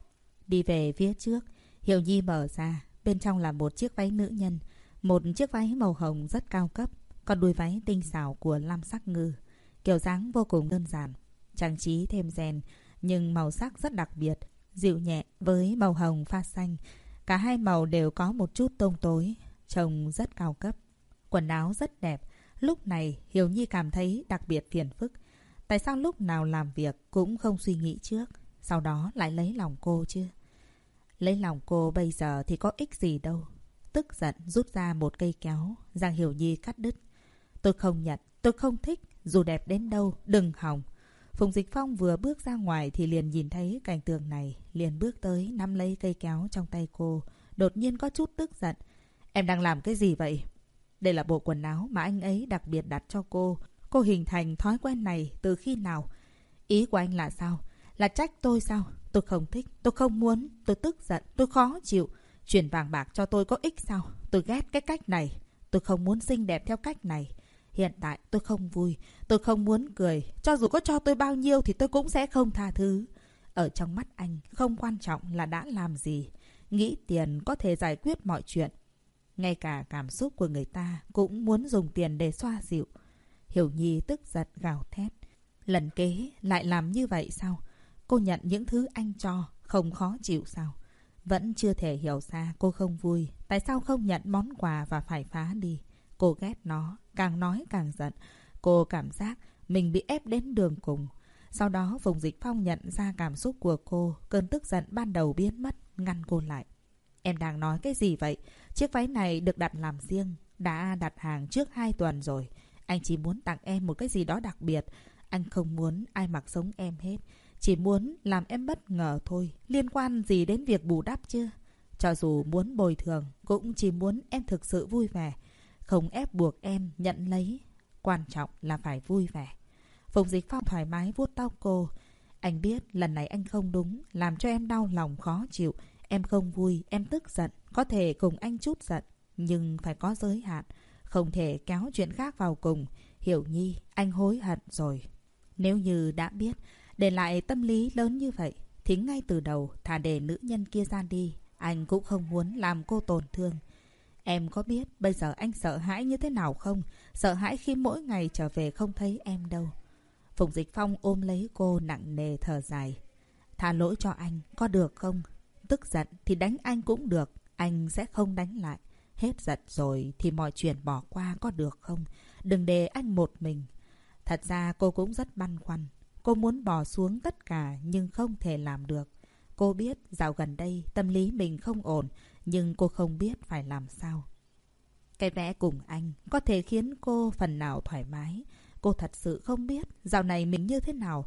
Đi về phía trước, Hiểu Nhi mở ra, bên trong là một chiếc váy nữ nhân, một chiếc váy màu hồng rất cao cấp, còn đuôi váy tinh xảo của Lam Sắc Ngư. Kiểu dáng vô cùng đơn giản, trang trí thêm rèn, nhưng màu sắc rất đặc biệt, dịu nhẹ với màu hồng pha xanh. Cả hai màu đều có một chút tông tối, trông rất cao cấp. Quần áo rất đẹp, lúc này Hiểu Nhi cảm thấy đặc biệt phiền phức. Tại sao lúc nào làm việc cũng không suy nghĩ trước, sau đó lại lấy lòng cô chứ? Lấy lòng cô bây giờ thì có ích gì đâu. Tức giận rút ra một cây kéo, Giang Hiểu Nhi cắt đứt. Tôi không nhận, tôi không thích, dù đẹp đến đâu, đừng hỏng. Phùng Dịch Phong vừa bước ra ngoài thì liền nhìn thấy cảnh tượng này, liền bước tới nắm lấy cây kéo trong tay cô, đột nhiên có chút tức giận. Em đang làm cái gì vậy? Đây là bộ quần áo mà anh ấy đặc biệt đặt cho cô. Cô hình thành thói quen này từ khi nào? Ý của anh là sao? Là trách tôi sao? Tôi không thích, tôi không muốn, tôi tức giận, tôi khó chịu. Chuyển vàng bạc cho tôi có ích sao? Tôi ghét cái cách này. Tôi không muốn xinh đẹp theo cách này. Hiện tại tôi không vui, tôi không muốn cười. Cho dù có cho tôi bao nhiêu thì tôi cũng sẽ không tha thứ. Ở trong mắt anh, không quan trọng là đã làm gì. Nghĩ tiền có thể giải quyết mọi chuyện. Ngay cả cảm xúc của người ta cũng muốn dùng tiền để xoa dịu. Hiểu Nhi tức giận gào thét. Lần kế lại làm như vậy sao? Cô nhận những thứ anh cho, không khó chịu sao? Vẫn chưa thể hiểu ra cô không vui. Tại sao không nhận món quà và phải phá đi? Cô ghét nó, càng nói càng giận. Cô cảm giác mình bị ép đến đường cùng. Sau đó Phùng Dịch Phong nhận ra cảm xúc của cô, cơn tức giận ban đầu biến mất, ngăn cô lại. Em đang nói cái gì vậy? Chiếc váy này được đặt làm riêng, đã đặt hàng trước 2 tuần rồi. Anh chỉ muốn tặng em một cái gì đó đặc biệt. Anh không muốn ai mặc giống em hết. Chỉ muốn làm em bất ngờ thôi, liên quan gì đến việc bù đắp chưa? Cho dù muốn bồi thường, cũng chỉ muốn em thực sự vui vẻ. Không ép buộc em nhận lấy. Quan trọng là phải vui vẻ. Phùng Dịch Phong thoải mái vuốt tóc cô. Anh biết lần này anh không đúng, làm cho em đau lòng khó chịu. Em không vui, em tức giận, có thể cùng anh chút giận, nhưng phải có giới hạn. Không thể kéo chuyện khác vào cùng. Hiểu Nhi, anh hối hận rồi. Nếu như đã biết, để lại tâm lý lớn như vậy, thì ngay từ đầu thả để nữ nhân kia ra đi. Anh cũng không muốn làm cô tổn thương. Em có biết bây giờ anh sợ hãi như thế nào không? Sợ hãi khi mỗi ngày trở về không thấy em đâu. Phùng Dịch Phong ôm lấy cô nặng nề thở dài. Tha lỗi cho anh, có được không? Tức giận thì đánh anh cũng được, anh sẽ không đánh lại. Hết giận rồi thì mọi chuyện bỏ qua có được không? Đừng để anh một mình. Thật ra cô cũng rất băn khoăn. Cô muốn bỏ xuống tất cả nhưng không thể làm được. Cô biết dạo gần đây tâm lý mình không ổn, nhưng cô không biết phải làm sao. Cái vẽ cùng anh có thể khiến cô phần nào thoải mái. Cô thật sự không biết dạo này mình như thế nào.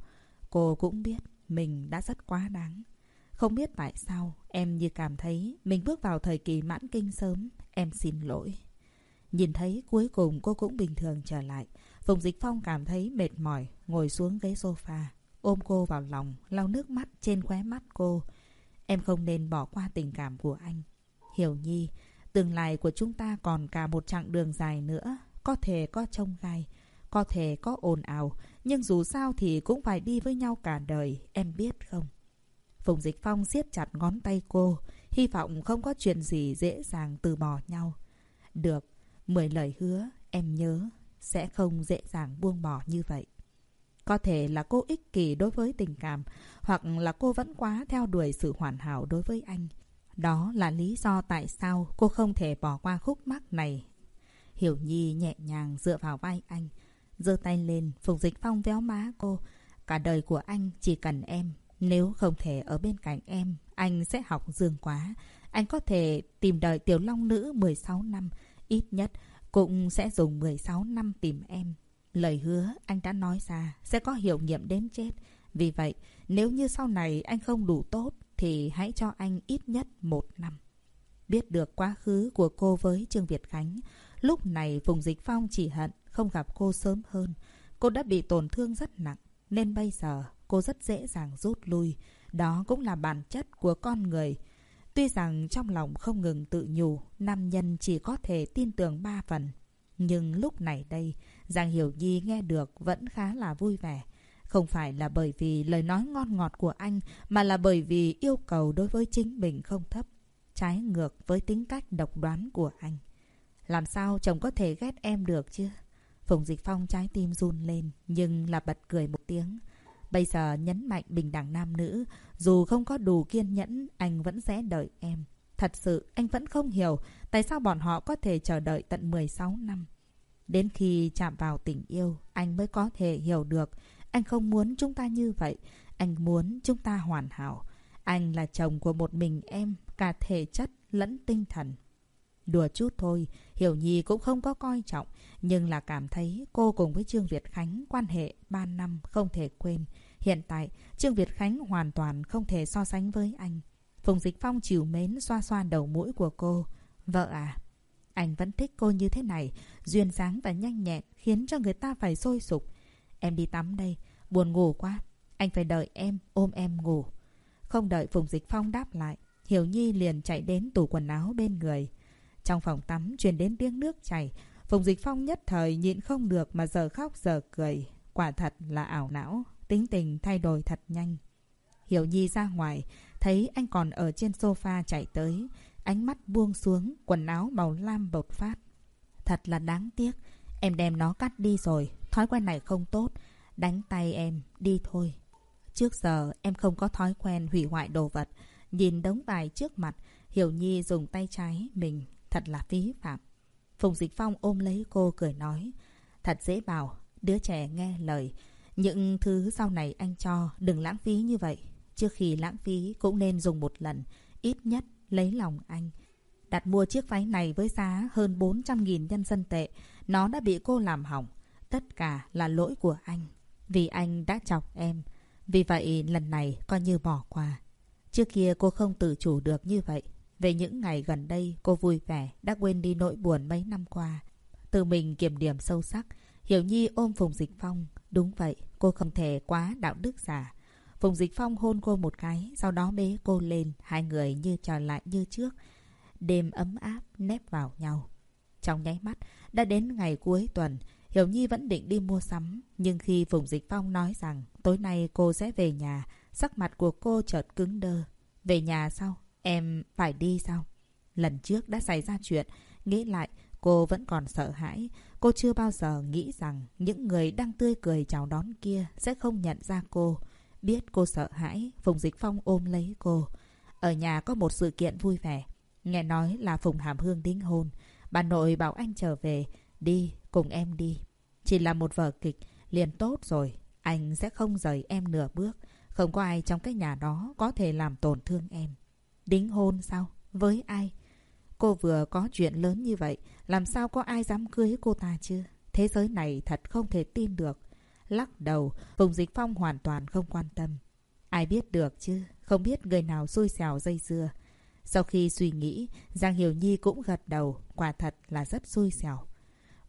Cô cũng biết mình đã rất quá đáng. Không biết tại sao em như cảm thấy mình bước vào thời kỳ mãn kinh sớm. Em xin lỗi. Nhìn thấy cuối cùng cô cũng bình thường trở lại. Phùng Dịch Phong cảm thấy mệt mỏi, ngồi xuống ghế sofa, ôm cô vào lòng, lau nước mắt trên khóe mắt cô. Em không nên bỏ qua tình cảm của anh. Hiểu Nhi, tương lai của chúng ta còn cả một chặng đường dài nữa. Có thể có trông gai, có thể có ồn ào, nhưng dù sao thì cũng phải đi với nhau cả đời, em biết không? Phùng Dịch Phong siết chặt ngón tay cô, hy vọng không có chuyện gì dễ dàng từ bỏ nhau. Được, mười lời hứa, em nhớ, sẽ không dễ dàng buông bỏ như vậy. Có thể là cô ích kỷ đối với tình cảm, hoặc là cô vẫn quá theo đuổi sự hoàn hảo đối với anh. Đó là lý do tại sao cô không thể bỏ qua khúc mắc này. Hiểu Nhi nhẹ nhàng dựa vào vai anh, giơ tay lên, Phục Dịch Phong véo má cô. Cả đời của anh chỉ cần em. Nếu không thể ở bên cạnh em, anh sẽ học dương quá. Anh có thể tìm đời tiểu long nữ 16 năm, ít nhất cũng sẽ dùng 16 năm tìm em. Lời hứa anh đã nói ra sẽ có hiệu nghiệm đến chết. Vì vậy, nếu như sau này anh không đủ tốt, thì hãy cho anh ít nhất một năm. Biết được quá khứ của cô với Trương Việt Khánh, lúc này Phùng Dịch Phong chỉ hận không gặp cô sớm hơn. Cô đã bị tổn thương rất nặng, nên bây giờ cô rất dễ dàng rút lui. Đó cũng là bản chất của con người. Tuy rằng trong lòng không ngừng tự nhủ, nam nhân chỉ có thể tin tưởng ba phần. Nhưng lúc này đây, Giang Hiểu Nhi nghe được vẫn khá là vui vẻ. Không phải là bởi vì lời nói ngon ngọt của anh, mà là bởi vì yêu cầu đối với chính mình không thấp. Trái ngược với tính cách độc đoán của anh. Làm sao chồng có thể ghét em được chứ? Phùng Dịch Phong trái tim run lên, nhưng là bật cười một tiếng. Bây giờ nhấn mạnh bình đẳng nam nữ, dù không có đủ kiên nhẫn, anh vẫn sẽ đợi em. Thật sự, anh vẫn không hiểu tại sao bọn họ có thể chờ đợi tận 16 năm. Đến khi chạm vào tình yêu, anh mới có thể hiểu được. Anh không muốn chúng ta như vậy. Anh muốn chúng ta hoàn hảo. Anh là chồng của một mình em, cả thể chất lẫn tinh thần. Đùa chút thôi, Hiểu Nhi cũng không có coi trọng, nhưng là cảm thấy cô cùng với Trương Việt Khánh quan hệ 3 năm không thể quên. Hiện tại, Trương Việt Khánh hoàn toàn không thể so sánh với anh. Phùng Dịch Phong chiều mến xoa xoa đầu mũi của cô. Vợ à, anh vẫn thích cô như thế này, duyên dáng và nhanh nhẹn, khiến cho người ta phải sôi sục. Em đi tắm đây, buồn ngủ quá. Anh phải đợi em, ôm em ngủ. Không đợi Phùng Dịch Phong đáp lại, Hiểu Nhi liền chạy đến tủ quần áo bên người. Trong phòng tắm truyền đến tiếng nước chảy. Phùng Dịch Phong nhất thời nhịn không được mà giờ khóc giờ cười. Quả thật là ảo não, tính tình thay đổi thật nhanh. Hiểu Nhi ra ngoài, thấy anh còn ở trên sofa chạy tới. Ánh mắt buông xuống, quần áo màu lam bột phát. Thật là đáng tiếc, em đem nó cắt đi rồi, thói quen này không tốt. Đánh tay em, đi thôi. Trước giờ em không có thói quen hủy hoại đồ vật. Nhìn đống tài trước mặt, Hiểu Nhi dùng tay trái mình Thật là phí phạm. Phùng Dịch Phong ôm lấy cô cười nói. Thật dễ bảo, đứa trẻ nghe lời. Những thứ sau này anh cho đừng lãng phí như vậy. Trước khi lãng phí cũng nên dùng một lần. Ít nhất lấy lòng anh. Đặt mua chiếc váy này với giá hơn 400.000 nhân dân tệ. Nó đã bị cô làm hỏng. Tất cả là lỗi của anh. Vì anh đã chọc em. Vì vậy lần này coi như bỏ qua. Trước kia cô không tự chủ được như vậy. Về những ngày gần đây, cô vui vẻ, đã quên đi nỗi buồn mấy năm qua. Từ mình kiểm điểm sâu sắc, Hiểu Nhi ôm Phùng Dịch Phong. Đúng vậy, cô không thể quá đạo đức giả. Phùng Dịch Phong hôn cô một cái, sau đó bế cô lên, hai người như trở lại như trước. Đêm ấm áp, nép vào nhau. Trong nháy mắt, đã đến ngày cuối tuần, Hiểu Nhi vẫn định đi mua sắm. Nhưng khi Phùng Dịch Phong nói rằng tối nay cô sẽ về nhà, sắc mặt của cô chợt cứng đơ. Về nhà sao? Em phải đi sao? Lần trước đã xảy ra chuyện, nghĩ lại cô vẫn còn sợ hãi. Cô chưa bao giờ nghĩ rằng những người đang tươi cười chào đón kia sẽ không nhận ra cô. Biết cô sợ hãi, Phùng Dịch Phong ôm lấy cô. Ở nhà có một sự kiện vui vẻ. Nghe nói là Phùng Hàm Hương đính hôn. Bà nội bảo anh trở về. Đi, cùng em đi. Chỉ là một vở kịch, liền tốt rồi. Anh sẽ không rời em nửa bước. Không có ai trong cái nhà đó có thể làm tổn thương em. Đính hôn sao? Với ai? Cô vừa có chuyện lớn như vậy, làm sao có ai dám cưới cô ta chứ? Thế giới này thật không thể tin được. Lắc đầu, Phùng Dịch Phong hoàn toàn không quan tâm. Ai biết được chứ, không biết người nào xui xẻo dây dưa. Sau khi suy nghĩ, Giang Hiểu Nhi cũng gật đầu, quả thật là rất xui xẻo.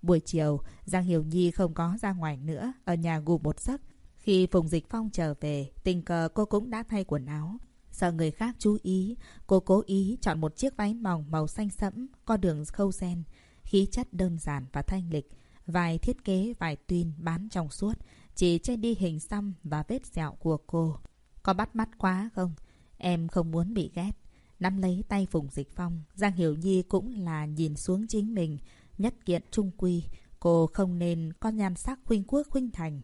Buổi chiều, Giang Hiểu Nhi không có ra ngoài nữa, ở nhà ngủ một giấc. Khi Phùng Dịch Phong trở về, tình cờ cô cũng đã thay quần áo. Sợ người khác chú ý, cô cố ý chọn một chiếc váy mỏng màu xanh sẫm, có đường khâu sen, khí chất đơn giản và thanh lịch. Vài thiết kế vài tuyên bán trong suốt, chỉ che đi hình xăm và vết sẹo của cô. Có bắt mắt quá không? Em không muốn bị ghét. Nắm lấy tay Phùng Dịch Phong, Giang Hiểu Nhi cũng là nhìn xuống chính mình. Nhất kiện trung quy, cô không nên có nhan sắc khuynh quốc khuynh thành.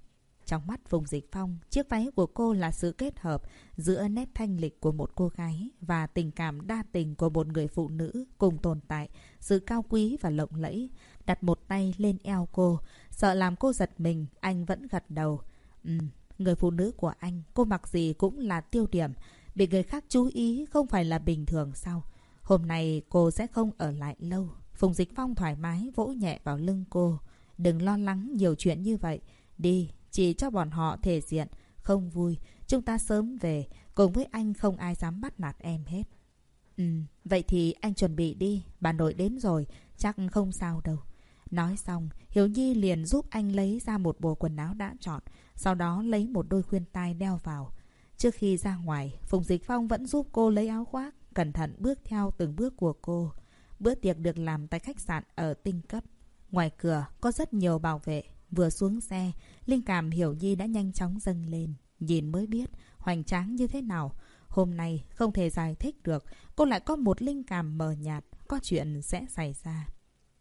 Trong mắt Phùng Dịch Phong, chiếc váy của cô là sự kết hợp giữa nét thanh lịch của một cô gái và tình cảm đa tình của một người phụ nữ cùng tồn tại, sự cao quý và lộng lẫy. Đặt một tay lên eo cô, sợ làm cô giật mình, anh vẫn gật đầu. Ừ, người phụ nữ của anh, cô mặc gì cũng là tiêu điểm. Bị người khác chú ý không phải là bình thường sao? Hôm nay cô sẽ không ở lại lâu. Phùng Dịch Phong thoải mái vỗ nhẹ vào lưng cô. Đừng lo lắng nhiều chuyện như vậy. Đi, chỉ cho bọn họ thể diện. Không vui, chúng ta sớm về. Cùng với anh không ai dám bắt nạt em hết. Ừ, vậy thì anh chuẩn bị đi. Bà nội đến rồi, chắc không sao đâu. Nói xong, Hiếu Nhi liền giúp anh lấy ra một bộ quần áo đã chọn. Sau đó lấy một đôi khuyên tai đeo vào. Trước khi ra ngoài, Phùng Dịch Phong vẫn giúp cô lấy áo khoác, cẩn thận bước theo từng bước của cô. Bữa tiệc được làm tại khách sạn ở tinh cấp. Ngoài cửa có rất nhiều bảo vệ. Vừa xuống xe, linh cảm Hiểu Nhi đã nhanh chóng dâng lên. Nhìn mới biết hoành tráng như thế nào. Hôm nay không thể giải thích được, cô lại có một linh cảm mờ nhạt, có chuyện sẽ xảy ra.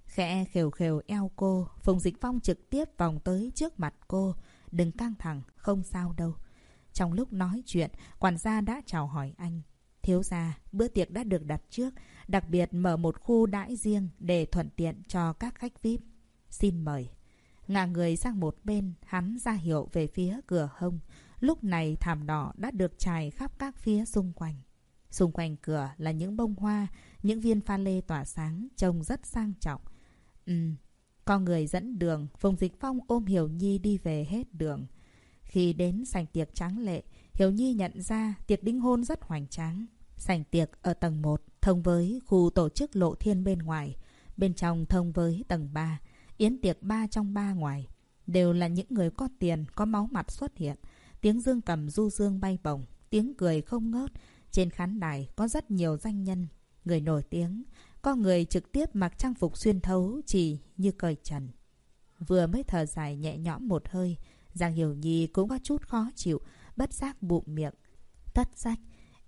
Khẽ khều khều eo cô, Phùng Dịch Phong trực tiếp vòng tới trước mặt cô. Đừng căng thẳng, không sao đâu. Trong lúc nói chuyện, quản gia đã chào hỏi anh. Thiếu gia, bữa tiệc đã được đặt trước, đặc biệt mở một khu đãi riêng để thuận tiện cho các khách VIP. Xin mời. Ngả người sang một bên, hắn ra hiệu về phía cửa hông. Lúc này thảm đỏ đã được trải khắp các phía xung quanh. Xung quanh cửa là những bông hoa, những viên pha lê tỏa sáng, trông rất sang trọng. Ừm, con người dẫn đường, Phùng Dịch Phong ôm Hiểu Nhi đi về hết đường. Khi đến sành tiệc tráng lệ, Hiểu Nhi nhận ra tiệc đính hôn rất hoành tráng. Sành tiệc ở tầng 1 thông với khu tổ chức lộ thiên bên ngoài. Bên trong thông với tầng 3, yến tiệc ba trong ba ngoài. Đều là những người có tiền, có máu mặt xuất hiện. Tiếng dương cầm du dương bay bổng, tiếng cười không ngớt. Trên khán đài có rất nhiều danh nhân, người nổi tiếng. Có người trực tiếp mặc trang phục xuyên thấu chỉ như cởi trần. Vừa mới thở dài nhẹ nhõm một hơi, Giang Hiểu Nhi cũng có chút khó chịu, bất giác bụng miệng. Tất sách,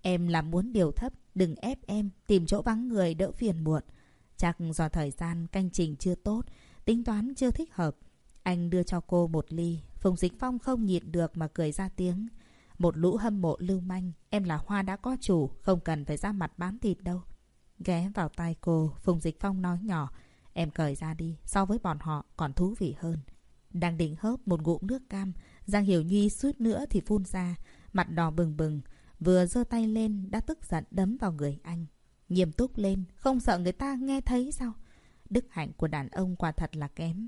em làm muốn điều thấp, đừng ép em, tìm chỗ vắng người đỡ phiền muộn. Chắc do thời gian canh trình chưa tốt, tính toán chưa thích hợp. Anh đưa cho cô một ly, Phùng Dịch Phong không nhịn được mà cười ra tiếng. Một lũ hâm mộ lưu manh, em là hoa đã có chủ, không cần phải ra mặt bán thịt đâu. Ghé vào tai cô, Phùng Dịch Phong nói nhỏ, em cởi ra đi, so với bọn họ còn thú vị hơn. Đang định hớp một ngụm nước cam, Giang Hiểu Nhi suýt nữa thì phun ra, mặt đỏ bừng bừng, vừa giơ tay lên đã tức giận đấm vào người anh. Nghiêm túc lên, không sợ người ta nghe thấy sao? Đức hạnh của đàn ông quả thật là kém.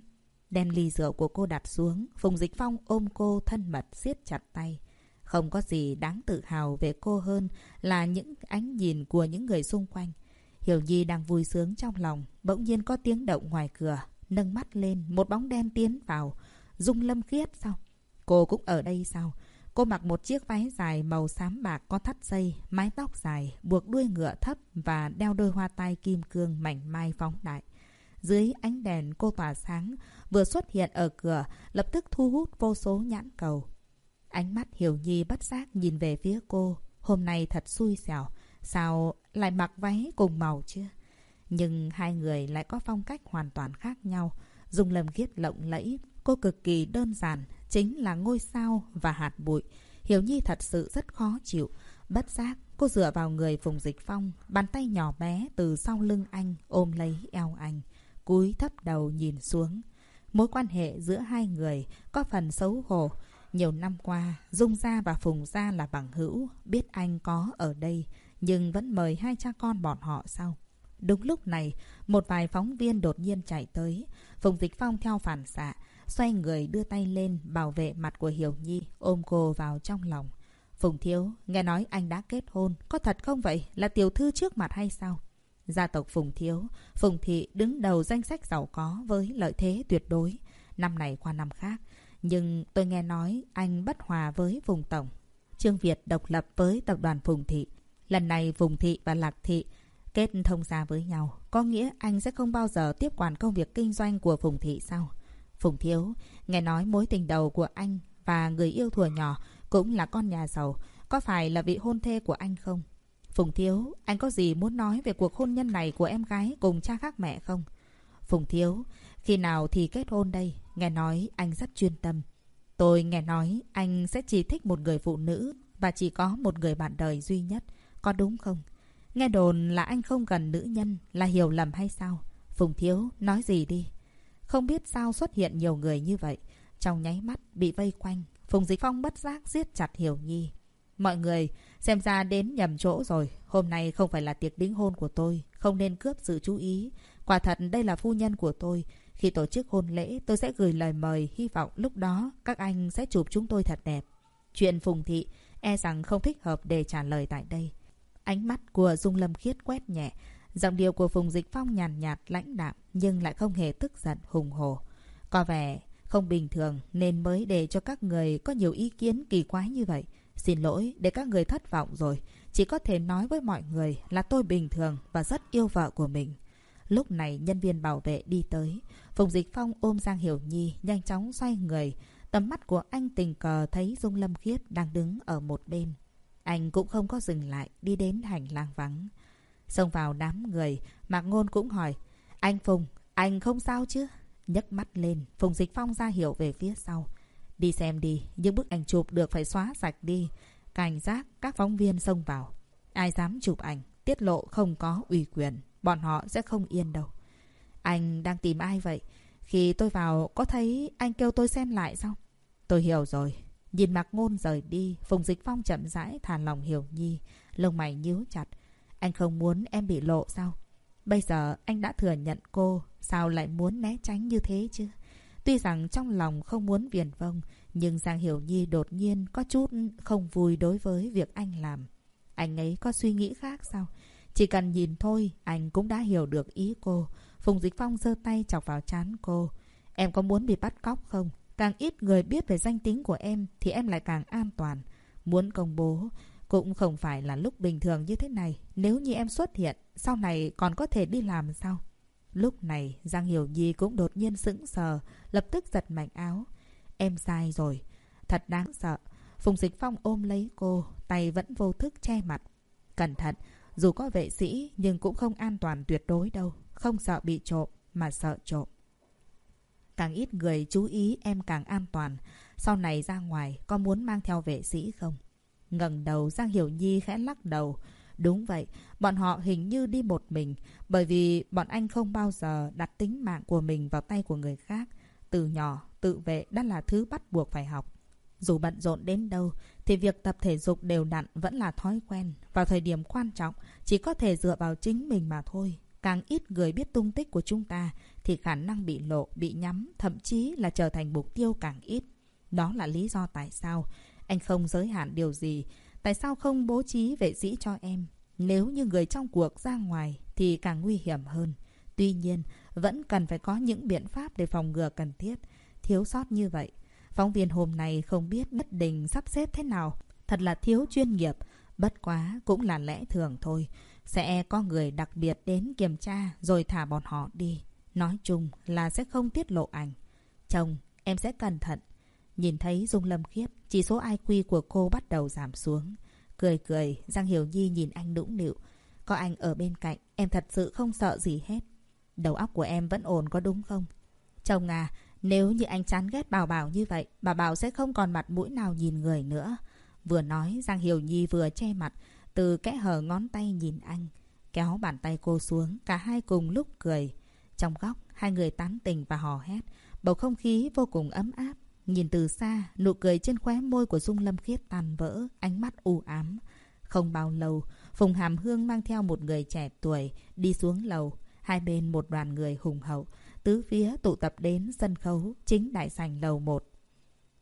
Đem ly rượu của cô đặt xuống, Phùng Dịch Phong ôm cô thân mật siết chặt tay. Không có gì đáng tự hào về cô hơn là những ánh nhìn của những người xung quanh. Hiểu Nhi đang vui sướng trong lòng, bỗng nhiên có tiếng động ngoài cửa nâng mắt lên, một bóng đen tiến vào. Dung Lâm Khiết sao? Cô cũng ở đây sao? Cô mặc một chiếc váy dài màu xám bạc có thắt dây, mái tóc dài, buộc đuôi ngựa thấp và đeo đôi hoa tai kim cương mảnh mai phóng đại. Dưới ánh đèn cô tỏa sáng, vừa xuất hiện ở cửa, lập tức thu hút vô số nhãn cầu. Ánh mắt Hiểu Nhi bất giác nhìn về phía cô. Hôm nay thật xui xẻo. Sao lại mặc váy cùng màu chưa? Nhưng hai người lại có phong cách hoàn toàn khác nhau. dùng lầm Khiết lộng lẫy, cô cực kỳ đơn giản, chính là ngôi sao và hạt bụi. Hiểu Nhi thật sự rất khó chịu. Bất giác, cô dựa vào người Phùng Dịch Phong, bàn tay nhỏ bé từ sau lưng anh ôm lấy eo anh. Cúi thấp đầu nhìn xuống. Mối quan hệ giữa hai người có phần xấu hổ. Nhiều năm qua, Dung Gia và Phùng Gia là bằng hữu, biết anh có ở đây, nhưng vẫn mời hai cha con bọn họ sau. Đúng lúc này, một vài phóng viên đột nhiên chạy tới. Phùng Dịch Phong theo phản xạ, xoay người đưa tay lên bảo vệ mặt của Hiểu Nhi, ôm cô vào trong lòng. Phùng Thiếu, nghe nói anh đã kết hôn, có thật không vậy? Là tiểu thư trước mặt hay sao? Gia tộc Phùng Thiếu, Phùng Thị đứng đầu danh sách giàu có với lợi thế tuyệt đối. Năm này qua năm khác. Nhưng tôi nghe nói anh bất hòa với Phùng Tổng. Trương Việt độc lập với tập đoàn Phùng Thị. Lần này Phùng Thị và Lạc Thị kết thông gia với nhau. Có nghĩa anh sẽ không bao giờ tiếp quản công việc kinh doanh của Phùng Thị sao? Phùng Thiếu, nghe nói mối tình đầu của anh và người yêu thuở nhỏ cũng là con nhà giàu. Có phải là vị hôn thê của anh không? Phùng Thiếu, anh có gì muốn nói về cuộc hôn nhân này của em gái cùng cha khác mẹ không? Phùng Thiếu, khi nào thì kết hôn đây? Nghe nói anh rất chuyên tâm. Tôi nghe nói anh sẽ chỉ thích một người phụ nữ và chỉ có một người bạn đời duy nhất. Có đúng không? Nghe đồn là anh không cần nữ nhân là hiểu lầm hay sao? Phùng Thiếu, nói gì đi? Không biết sao xuất hiện nhiều người như vậy. Trong nháy mắt bị vây quanh, Phùng Dịch Phong bất giác giết chặt Hiểu Nhi. Mọi người, xem ra đến nhầm chỗ rồi. Hôm nay không phải là tiệc đính hôn của tôi, không nên cướp sự chú ý. Quả thật đây là phu nhân của tôi. Khi tổ chức hôn lễ, tôi sẽ gửi lời mời, hy vọng lúc đó các anh sẽ chụp chúng tôi thật đẹp. Chuyện Phùng Thị e rằng không thích hợp để trả lời tại đây. Ánh mắt của Dung Lâm Khiết quét nhẹ, giọng điệu của Phùng Dịch Phong nhàn nhạt, lãnh đạm nhưng lại không hề tức giận hùng hồ. Có vẻ không bình thường nên mới để cho các người có nhiều ý kiến kỳ quái như vậy. Xin lỗi để các người thất vọng rồi. Chỉ có thể nói với mọi người là tôi bình thường và rất yêu vợ của mình. Lúc này nhân viên bảo vệ đi tới. Phùng Dịch Phong ôm Giang Hiểu Nhi nhanh chóng xoay người. Tầm mắt của anh tình cờ thấy Dung Lâm Khiết đang đứng ở một bên. Anh cũng không có dừng lại đi đến hành lang vắng. Xông vào đám người, Mạc Ngôn cũng hỏi. Anh Phùng, anh không sao chứ? nhấc mắt lên, Phùng Dịch Phong ra hiểu về phía sau. Đi xem đi, những bức ảnh chụp được phải xóa sạch đi. Cảnh giác, các phóng viên xông vào. Ai dám chụp ảnh, tiết lộ không có ủy quyền, bọn họ sẽ không yên đâu. Anh đang tìm ai vậy? Khi tôi vào, có thấy anh kêu tôi xem lại sao? Tôi hiểu rồi. Nhìn mặt ngôn rời đi, Phùng Dịch Phong chậm rãi thàn lòng hiểu nhi. Lông mày nhíu chặt. Anh không muốn em bị lộ sao? Bây giờ anh đã thừa nhận cô, sao lại muốn né tránh như thế chứ? Tuy rằng trong lòng không muốn viền vông, nhưng Giang Hiểu Nhi đột nhiên có chút không vui đối với việc anh làm. Anh ấy có suy nghĩ khác sao? Chỉ cần nhìn thôi, anh cũng đã hiểu được ý cô. Phùng Dịch Phong giơ tay chọc vào chán cô. Em có muốn bị bắt cóc không? Càng ít người biết về danh tính của em thì em lại càng an toàn. Muốn công bố cũng không phải là lúc bình thường như thế này. Nếu như em xuất hiện, sau này còn có thể đi làm sao? Lúc này, Giang Hiểu Nhi cũng đột nhiên sững sờ, lập tức giật mạnh áo. Em sai rồi. Thật đáng sợ. Phùng Dịch Phong ôm lấy cô, tay vẫn vô thức che mặt. Cẩn thận, dù có vệ sĩ nhưng cũng không an toàn tuyệt đối đâu. Không sợ bị trộm, mà sợ trộm. Càng ít người chú ý em càng an toàn. Sau này ra ngoài, có muốn mang theo vệ sĩ không? ngẩng đầu Giang Hiểu Nhi khẽ lắc đầu. Đúng vậy, bọn họ hình như đi một mình, bởi vì bọn anh không bao giờ đặt tính mạng của mình vào tay của người khác. Từ nhỏ, tự vệ đã là thứ bắt buộc phải học. Dù bận rộn đến đâu, thì việc tập thể dục đều đặn vẫn là thói quen. Vào thời điểm quan trọng, chỉ có thể dựa vào chính mình mà thôi. Càng ít người biết tung tích của chúng ta, thì khả năng bị lộ, bị nhắm, thậm chí là trở thành mục tiêu càng ít. Đó là lý do tại sao anh không giới hạn điều gì. Tại sao không bố trí vệ sĩ cho em? Nếu như người trong cuộc ra ngoài thì càng nguy hiểm hơn. Tuy nhiên, vẫn cần phải có những biện pháp để phòng ngừa cần thiết. Thiếu sót như vậy, phóng viên hôm nay không biết bất đình sắp xếp thế nào. Thật là thiếu chuyên nghiệp. Bất quá cũng là lẽ thường thôi. Sẽ có người đặc biệt đến kiểm tra rồi thả bọn họ đi. Nói chung là sẽ không tiết lộ ảnh. Chồng, em sẽ cẩn thận. Nhìn thấy Dung Lâm khiếp chỉ số IQ của cô bắt đầu giảm xuống. Cười cười, Giang Hiểu Nhi nhìn anh nũng nịu. Có anh ở bên cạnh, em thật sự không sợ gì hết. Đầu óc của em vẫn ổn có đúng không? Chồng à, nếu như anh chán ghét Bảo Bảo như vậy, bà Bảo sẽ không còn mặt mũi nào nhìn người nữa. Vừa nói, Giang Hiểu Nhi vừa che mặt, từ kẽ hở ngón tay nhìn anh. Kéo bàn tay cô xuống, cả hai cùng lúc cười. Trong góc, hai người tán tình và hò hét. Bầu không khí vô cùng ấm áp. Nhìn từ xa, nụ cười trên khóe môi của Dung Lâm Khiết tàn vỡ, ánh mắt u ám. Không bao lâu, Phùng Hàm Hương mang theo một người trẻ tuổi đi xuống lầu. Hai bên một đoàn người hùng hậu, tứ phía tụ tập đến sân khấu chính đại sảnh lầu một.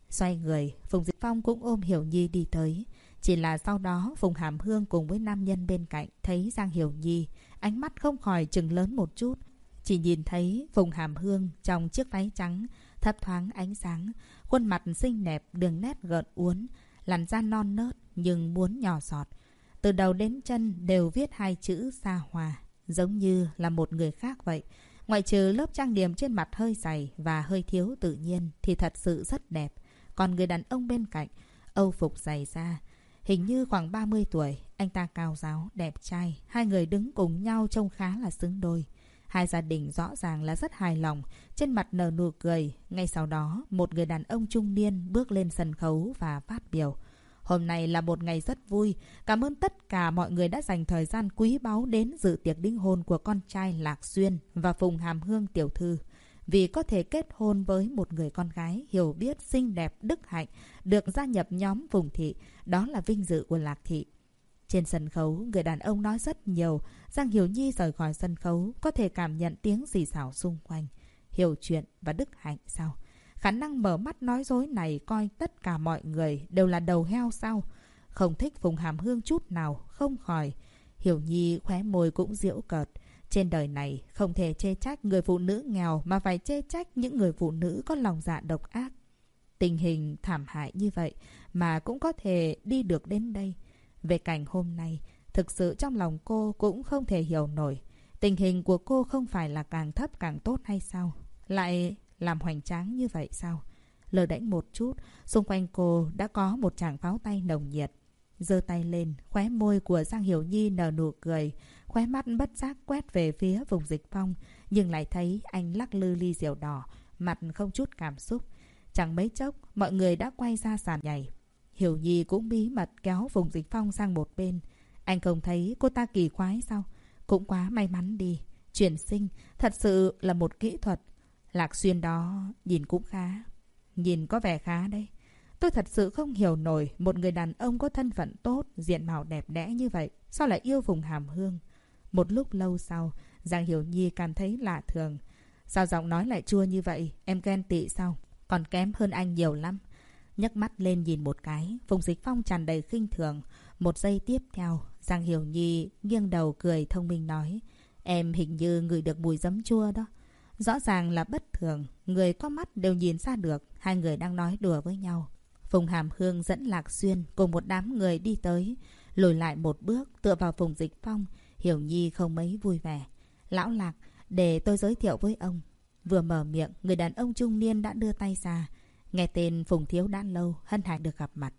Xoay người, Phùng Dịch Phong cũng ôm Hiểu Nhi đi tới. Chỉ là sau đó Phùng Hàm Hương cùng với nam nhân bên cạnh thấy Giang Hiểu Nhi, ánh mắt không khỏi chừng lớn một chút. Chỉ nhìn thấy Phùng Hàm Hương trong chiếc váy trắng, thấp thoáng ánh sáng, khuôn mặt xinh đẹp, đường nét gợn uốn, làn da non nớt nhưng muốn nhỏ giọt. Từ đầu đến chân đều viết hai chữ xa hòa, giống như là một người khác vậy. Ngoại trừ lớp trang điểm trên mặt hơi dày và hơi thiếu tự nhiên thì thật sự rất đẹp. Còn người đàn ông bên cạnh, âu phục dày da, hình như khoảng 30 tuổi, anh ta cao giáo, đẹp trai. Hai người đứng cùng nhau trông khá là xứng đôi. Hai gia đình rõ ràng là rất hài lòng, trên mặt nở nụ cười. Ngay sau đó, một người đàn ông trung niên bước lên sân khấu và phát biểu. Hôm nay là một ngày rất vui. Cảm ơn tất cả mọi người đã dành thời gian quý báu đến dự tiệc đính hôn của con trai Lạc Xuyên và Phùng Hàm Hương tiểu thư. Vì có thể kết hôn với một người con gái hiểu biết, xinh đẹp, đức hạnh, được gia nhập nhóm vùng thị, đó là vinh dự của Lạc Thị. Trên sân khấu, người đàn ông nói rất nhiều. Giang Hiểu Nhi rời khỏi sân khấu, có thể cảm nhận tiếng xì xào xung quanh. Hiểu chuyện và đức hạnh sao? Khả năng mở mắt nói dối này coi tất cả mọi người đều là đầu heo sao? Không thích Phùng Hàm Hương chút nào, không khỏi. Hiểu Nhi khóe môi cũng diễu cợt. Trên đời này không thể chê trách người phụ nữ nghèo mà phải chê trách những người phụ nữ có lòng dạ độc ác. Tình hình thảm hại như vậy mà cũng có thể đi được đến đây. Về cảnh hôm nay, thực sự trong lòng cô cũng không thể hiểu nổi. Tình hình của cô không phải là càng thấp càng tốt hay sao? Lại làm hoành tráng như vậy sao? Lờ đánh một chút, xung quanh cô đã có một chàng pháo tay nồng nhiệt. giơ tay lên, khóe môi của Giang Hiểu Nhi nở nụ cười, khóe mắt bất giác quét về phía vùng dịch phong, nhưng lại thấy anh lắc lư ly rượu đỏ, mặt không chút cảm xúc. Chẳng mấy chốc, mọi người đã quay ra sàn nhảy. Hiểu Nhi cũng bí mật kéo vùng dịch phong sang một bên. Anh không thấy cô ta kỳ quái sao? Cũng quá may mắn đi. Chuyển sinh thật sự là một kỹ thuật Lạc Xuyên đó nhìn cũng khá. Nhìn có vẻ khá đấy. Tôi thật sự không hiểu nổi một người đàn ông có thân phận tốt, diện mạo đẹp đẽ như vậy. Sao lại yêu vùng hàm hương? Một lúc lâu sau, Giang Hiểu Nhi cảm thấy lạ thường. Sao giọng nói lại chua như vậy? Em ghen tị sao? Còn kém hơn anh nhiều lắm nhấc mắt lên nhìn một cái, Phùng Dịch Phong tràn đầy khinh thường. Một giây tiếp theo, Giang Hiểu Nhi nghiêng đầu cười thông minh nói. Em hình như ngửi được mùi giấm chua đó. Rõ ràng là bất thường, người có mắt đều nhìn ra được hai người đang nói đùa với nhau. Phùng Hàm Hương dẫn Lạc Xuyên cùng một đám người đi tới, lùi lại một bước tựa vào Phùng Dịch Phong, Hiểu Nhi không mấy vui vẻ. Lão Lạc, để tôi giới thiệu với ông. Vừa mở miệng, người đàn ông trung niên đã đưa tay ra. Nghe tên Phùng Thiếu đã lâu, hân hạnh được gặp mặt.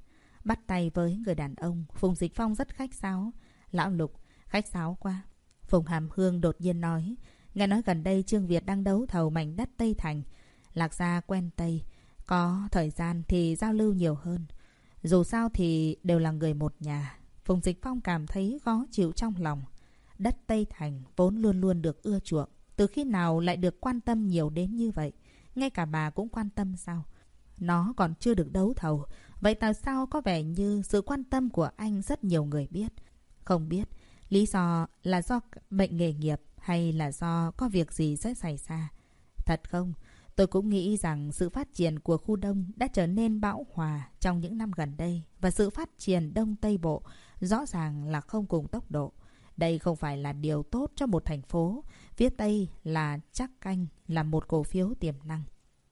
Bắt tay với người đàn ông, Phùng Dịch Phong rất khách sáo. Lão Lục, khách sáo quá. Phùng Hàm Hương đột nhiên nói, Nghe nói gần đây Trương Việt đang đấu thầu mảnh đất Tây Thành. Lạc Gia quen Tây. Có thời gian thì giao lưu nhiều hơn. Dù sao thì đều là người một nhà. Phùng Dịch Phong cảm thấy khó chịu trong lòng. Đất Tây Thành vốn luôn luôn được ưa chuộng. Từ khi nào lại được quan tâm nhiều đến như vậy? Ngay cả bà cũng quan tâm sao? Nó còn chưa được đấu thầu. Vậy tại sao có vẻ như sự quan tâm của anh rất nhiều người biết? Không biết. Lý do là do bệnh nghề nghiệp hay là do có việc gì sẽ xảy ra? Thật không? Tôi cũng nghĩ rằng sự phát triển của khu đông đã trở nên bão hòa trong những năm gần đây và sự phát triển đông tây bộ rõ ràng là không cùng tốc độ. Đây không phải là điều tốt cho một thành phố. Phía Tây là chắc canh, là một cổ phiếu tiềm năng.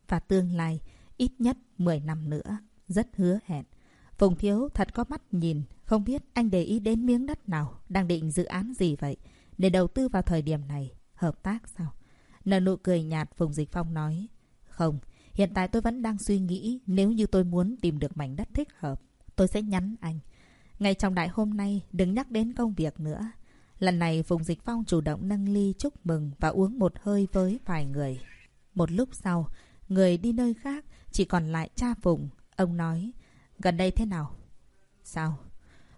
Và tương lai ít nhất 10 năm nữa. Rất hứa hẹn. Phùng Thiếu thật có mắt nhìn. Không biết anh để ý đến miếng đất nào, đang định dự án gì vậy? Để đầu tư vào thời điểm này, hợp tác sao? Nở nụ cười nhạt Phùng Dịch Phong nói. Không, hiện tại tôi vẫn đang suy nghĩ nếu như tôi muốn tìm được mảnh đất thích hợp, tôi sẽ nhắn anh. Ngay trong đại hôm nay, đừng nhắc đến công việc nữa. Lần này Phùng Dịch Phong chủ động nâng ly chúc mừng và uống một hơi với vài người. Một lúc sau, người đi nơi khác, chỉ còn lại cha Phùng. Ông nói, gần đây thế nào? Sao?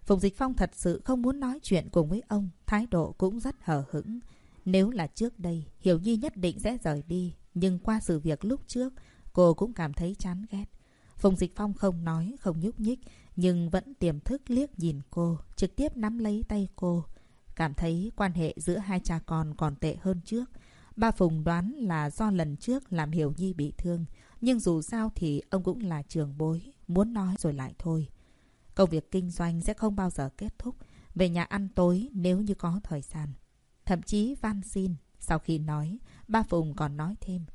Phùng Dịch Phong thật sự không muốn nói chuyện cùng với ông, thái độ cũng rất hờ hững. Nếu là trước đây, Hiểu Nhi nhất định sẽ rời đi. Nhưng qua sự việc lúc trước, cô cũng cảm thấy chán ghét. Phùng Dịch Phong không nói, không nhúc nhích, nhưng vẫn tiềm thức liếc nhìn cô, trực tiếp nắm lấy tay cô. Cảm thấy quan hệ giữa hai cha con còn tệ hơn trước. Ba Phùng đoán là do lần trước làm Hiểu Nhi bị thương. Nhưng dù sao thì ông cũng là trường bối, muốn nói rồi lại thôi. Công việc kinh doanh sẽ không bao giờ kết thúc. Về nhà ăn tối nếu như có thời gian. Thậm chí van xin. Sau khi nói, ba Phùng còn nói thêm.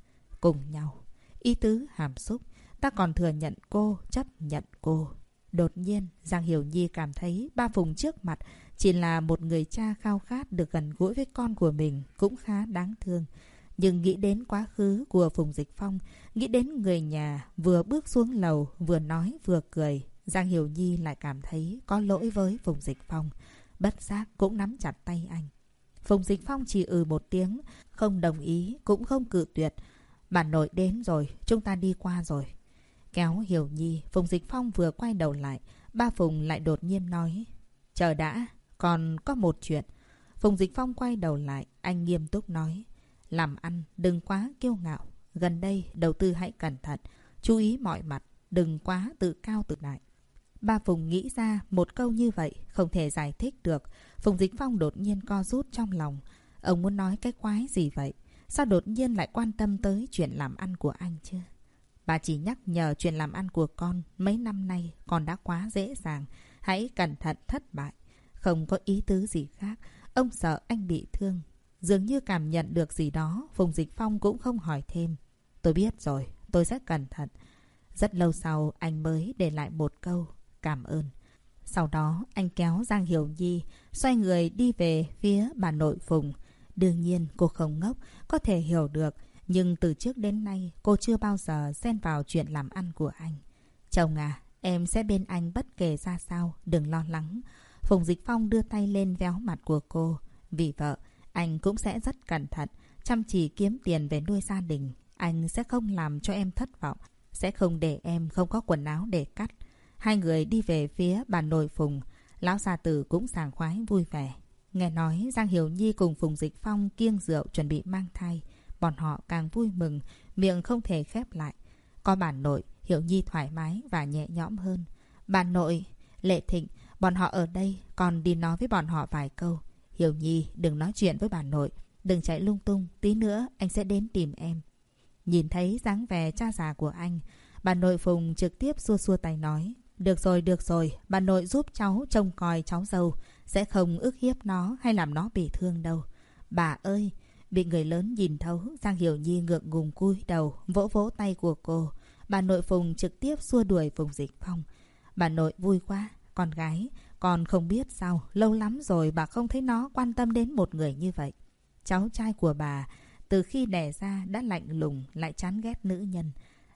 Cùng nhau. Ý tứ hàm xúc. Ta còn thừa nhận cô, chấp nhận cô. Đột nhiên, Giang Hiểu Nhi cảm thấy ba Phùng trước mặt chỉ là một người cha khao khát được gần gũi với con của mình cũng khá đáng thương. Nhưng nghĩ đến quá khứ của Phùng Dịch Phong, nghĩ đến người nhà vừa bước xuống lầu, vừa nói vừa cười. Giang Hiểu Nhi lại cảm thấy có lỗi với Phùng Dịch Phong. Bất giác cũng nắm chặt tay anh. Phùng Dịch Phong chỉ ừ một tiếng, không đồng ý, cũng không cự tuyệt. Bà nội đến rồi, chúng ta đi qua rồi. Kéo Hiểu Nhi, Phùng Dịch Phong vừa quay đầu lại, ba Phùng lại đột nhiên nói. Chờ đã, còn có một chuyện. Phùng Dịch Phong quay đầu lại, anh nghiêm túc nói. Làm ăn, đừng quá kiêu ngạo. Gần đây, đầu tư hãy cẩn thận. Chú ý mọi mặt, đừng quá tự cao tự đại. Ba Phùng nghĩ ra một câu như vậy, không thể giải thích được. Phùng Dịch Phong đột nhiên co rút trong lòng. Ông muốn nói cái quái gì vậy? Sao đột nhiên lại quan tâm tới chuyện làm ăn của anh chứ? Bà chỉ nhắc nhở chuyện làm ăn của con mấy năm nay còn đã quá dễ dàng. Hãy cẩn thận thất bại. Không có ý tứ gì khác. Ông sợ anh bị thương. Dường như cảm nhận được gì đó, Phùng Dịch Phong cũng không hỏi thêm. Tôi biết rồi, tôi sẽ cẩn thận. Rất lâu sau, anh mới để lại một câu. Cảm ơn. Sau đó, anh kéo Giang Hiểu Nhi, xoay người đi về phía bà nội Phùng. Đương nhiên, cô không ngốc, có thể hiểu được. Nhưng từ trước đến nay, cô chưa bao giờ xen vào chuyện làm ăn của anh. Chồng à, em sẽ bên anh bất kể ra sao, đừng lo lắng. Phùng Dịch Phong đưa tay lên véo mặt của cô. Vì vợ, anh cũng sẽ rất cẩn thận, chăm chỉ kiếm tiền về nuôi gia đình. Anh sẽ không làm cho em thất vọng, sẽ không để em không có quần áo để cắt. Hai người đi về phía bà nội Phùng, lão gia tử cũng sảng khoái vui vẻ. Nghe nói Giang Hiểu Nhi cùng Phùng Dịch Phong kiêng rượu chuẩn bị mang thai. Bọn họ càng vui mừng, miệng không thể khép lại. Có bà nội, Hiểu Nhi thoải mái và nhẹ nhõm hơn. Bà nội, Lệ Thịnh, bọn họ ở đây, còn đi nói với bọn họ vài câu. Hiểu Nhi, đừng nói chuyện với bà nội. Đừng chạy lung tung, tí nữa anh sẽ đến tìm em. Nhìn thấy dáng vẻ cha già của anh, bà nội Phùng trực tiếp xua xua tay nói. Được rồi, được rồi, bà nội giúp cháu trông coi cháu dâu. Sẽ không ức hiếp nó hay làm nó bị thương đâu. Bà ơi, bị người lớn nhìn thấu, Giang Hiểu Nhi ngượng ngùng cúi đầu, vỗ vỗ tay của cô. Bà nội Phùng trực tiếp xua đuổi Phùng Dịch Phong. Bà nội vui quá, con gái, con không biết sao, lâu lắm rồi bà không thấy nó quan tâm đến một người như vậy. Cháu trai của bà, từ khi đẻ ra đã lạnh lùng, lại chán ghét nữ nhân.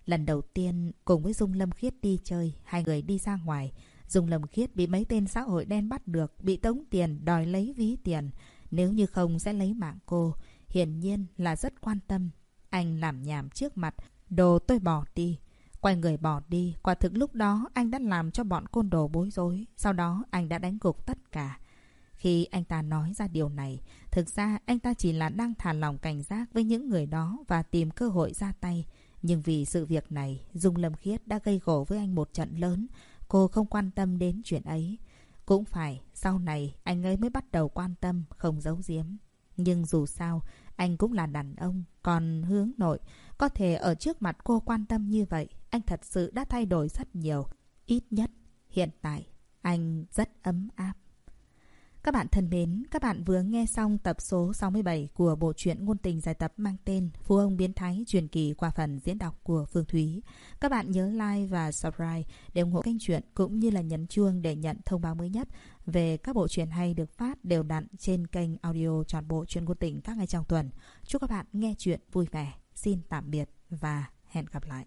Lần đầu tiên cùng với Dung Lâm Khiết đi chơi, hai người đi ra ngoài. Dung Lâm Khiết bị mấy tên xã hội đen bắt được, bị tống tiền, đòi lấy ví tiền. Nếu như không sẽ lấy mạng cô. Hiển nhiên là rất quan tâm. Anh làm nhảm trước mặt, đồ tôi bỏ đi. Quay người bỏ đi, quả thực lúc đó anh đã làm cho bọn côn đồ bối rối. Sau đó anh đã đánh gục tất cả. Khi anh ta nói ra điều này, thực ra anh ta chỉ là đang thả lòng cảnh giác với những người đó và tìm cơ hội ra tay. Nhưng vì sự việc này, Dung Lâm Khiết đã gây gổ với anh một trận lớn. Cô không quan tâm đến chuyện ấy. Cũng phải, sau này anh ấy mới bắt đầu quan tâm, không giấu giếm. Nhưng dù sao, anh cũng là đàn ông, còn hướng nội. Có thể ở trước mặt cô quan tâm như vậy, anh thật sự đã thay đổi rất nhiều. Ít nhất, hiện tại, anh rất ấm áp. Các bạn thân mến, các bạn vừa nghe xong tập số 67 của bộ truyện ngôn tình giải tập mang tên Phú ông biến thái truyền kỳ qua phần diễn đọc của Phương Thúy. Các bạn nhớ like và subscribe để ủng hộ kênh truyện cũng như là nhấn chuông để nhận thông báo mới nhất về các bộ truyện hay được phát đều đặn trên kênh audio trọn bộ truyện ngôn tình các ngày trong tuần. Chúc các bạn nghe truyện vui vẻ. Xin tạm biệt và hẹn gặp lại.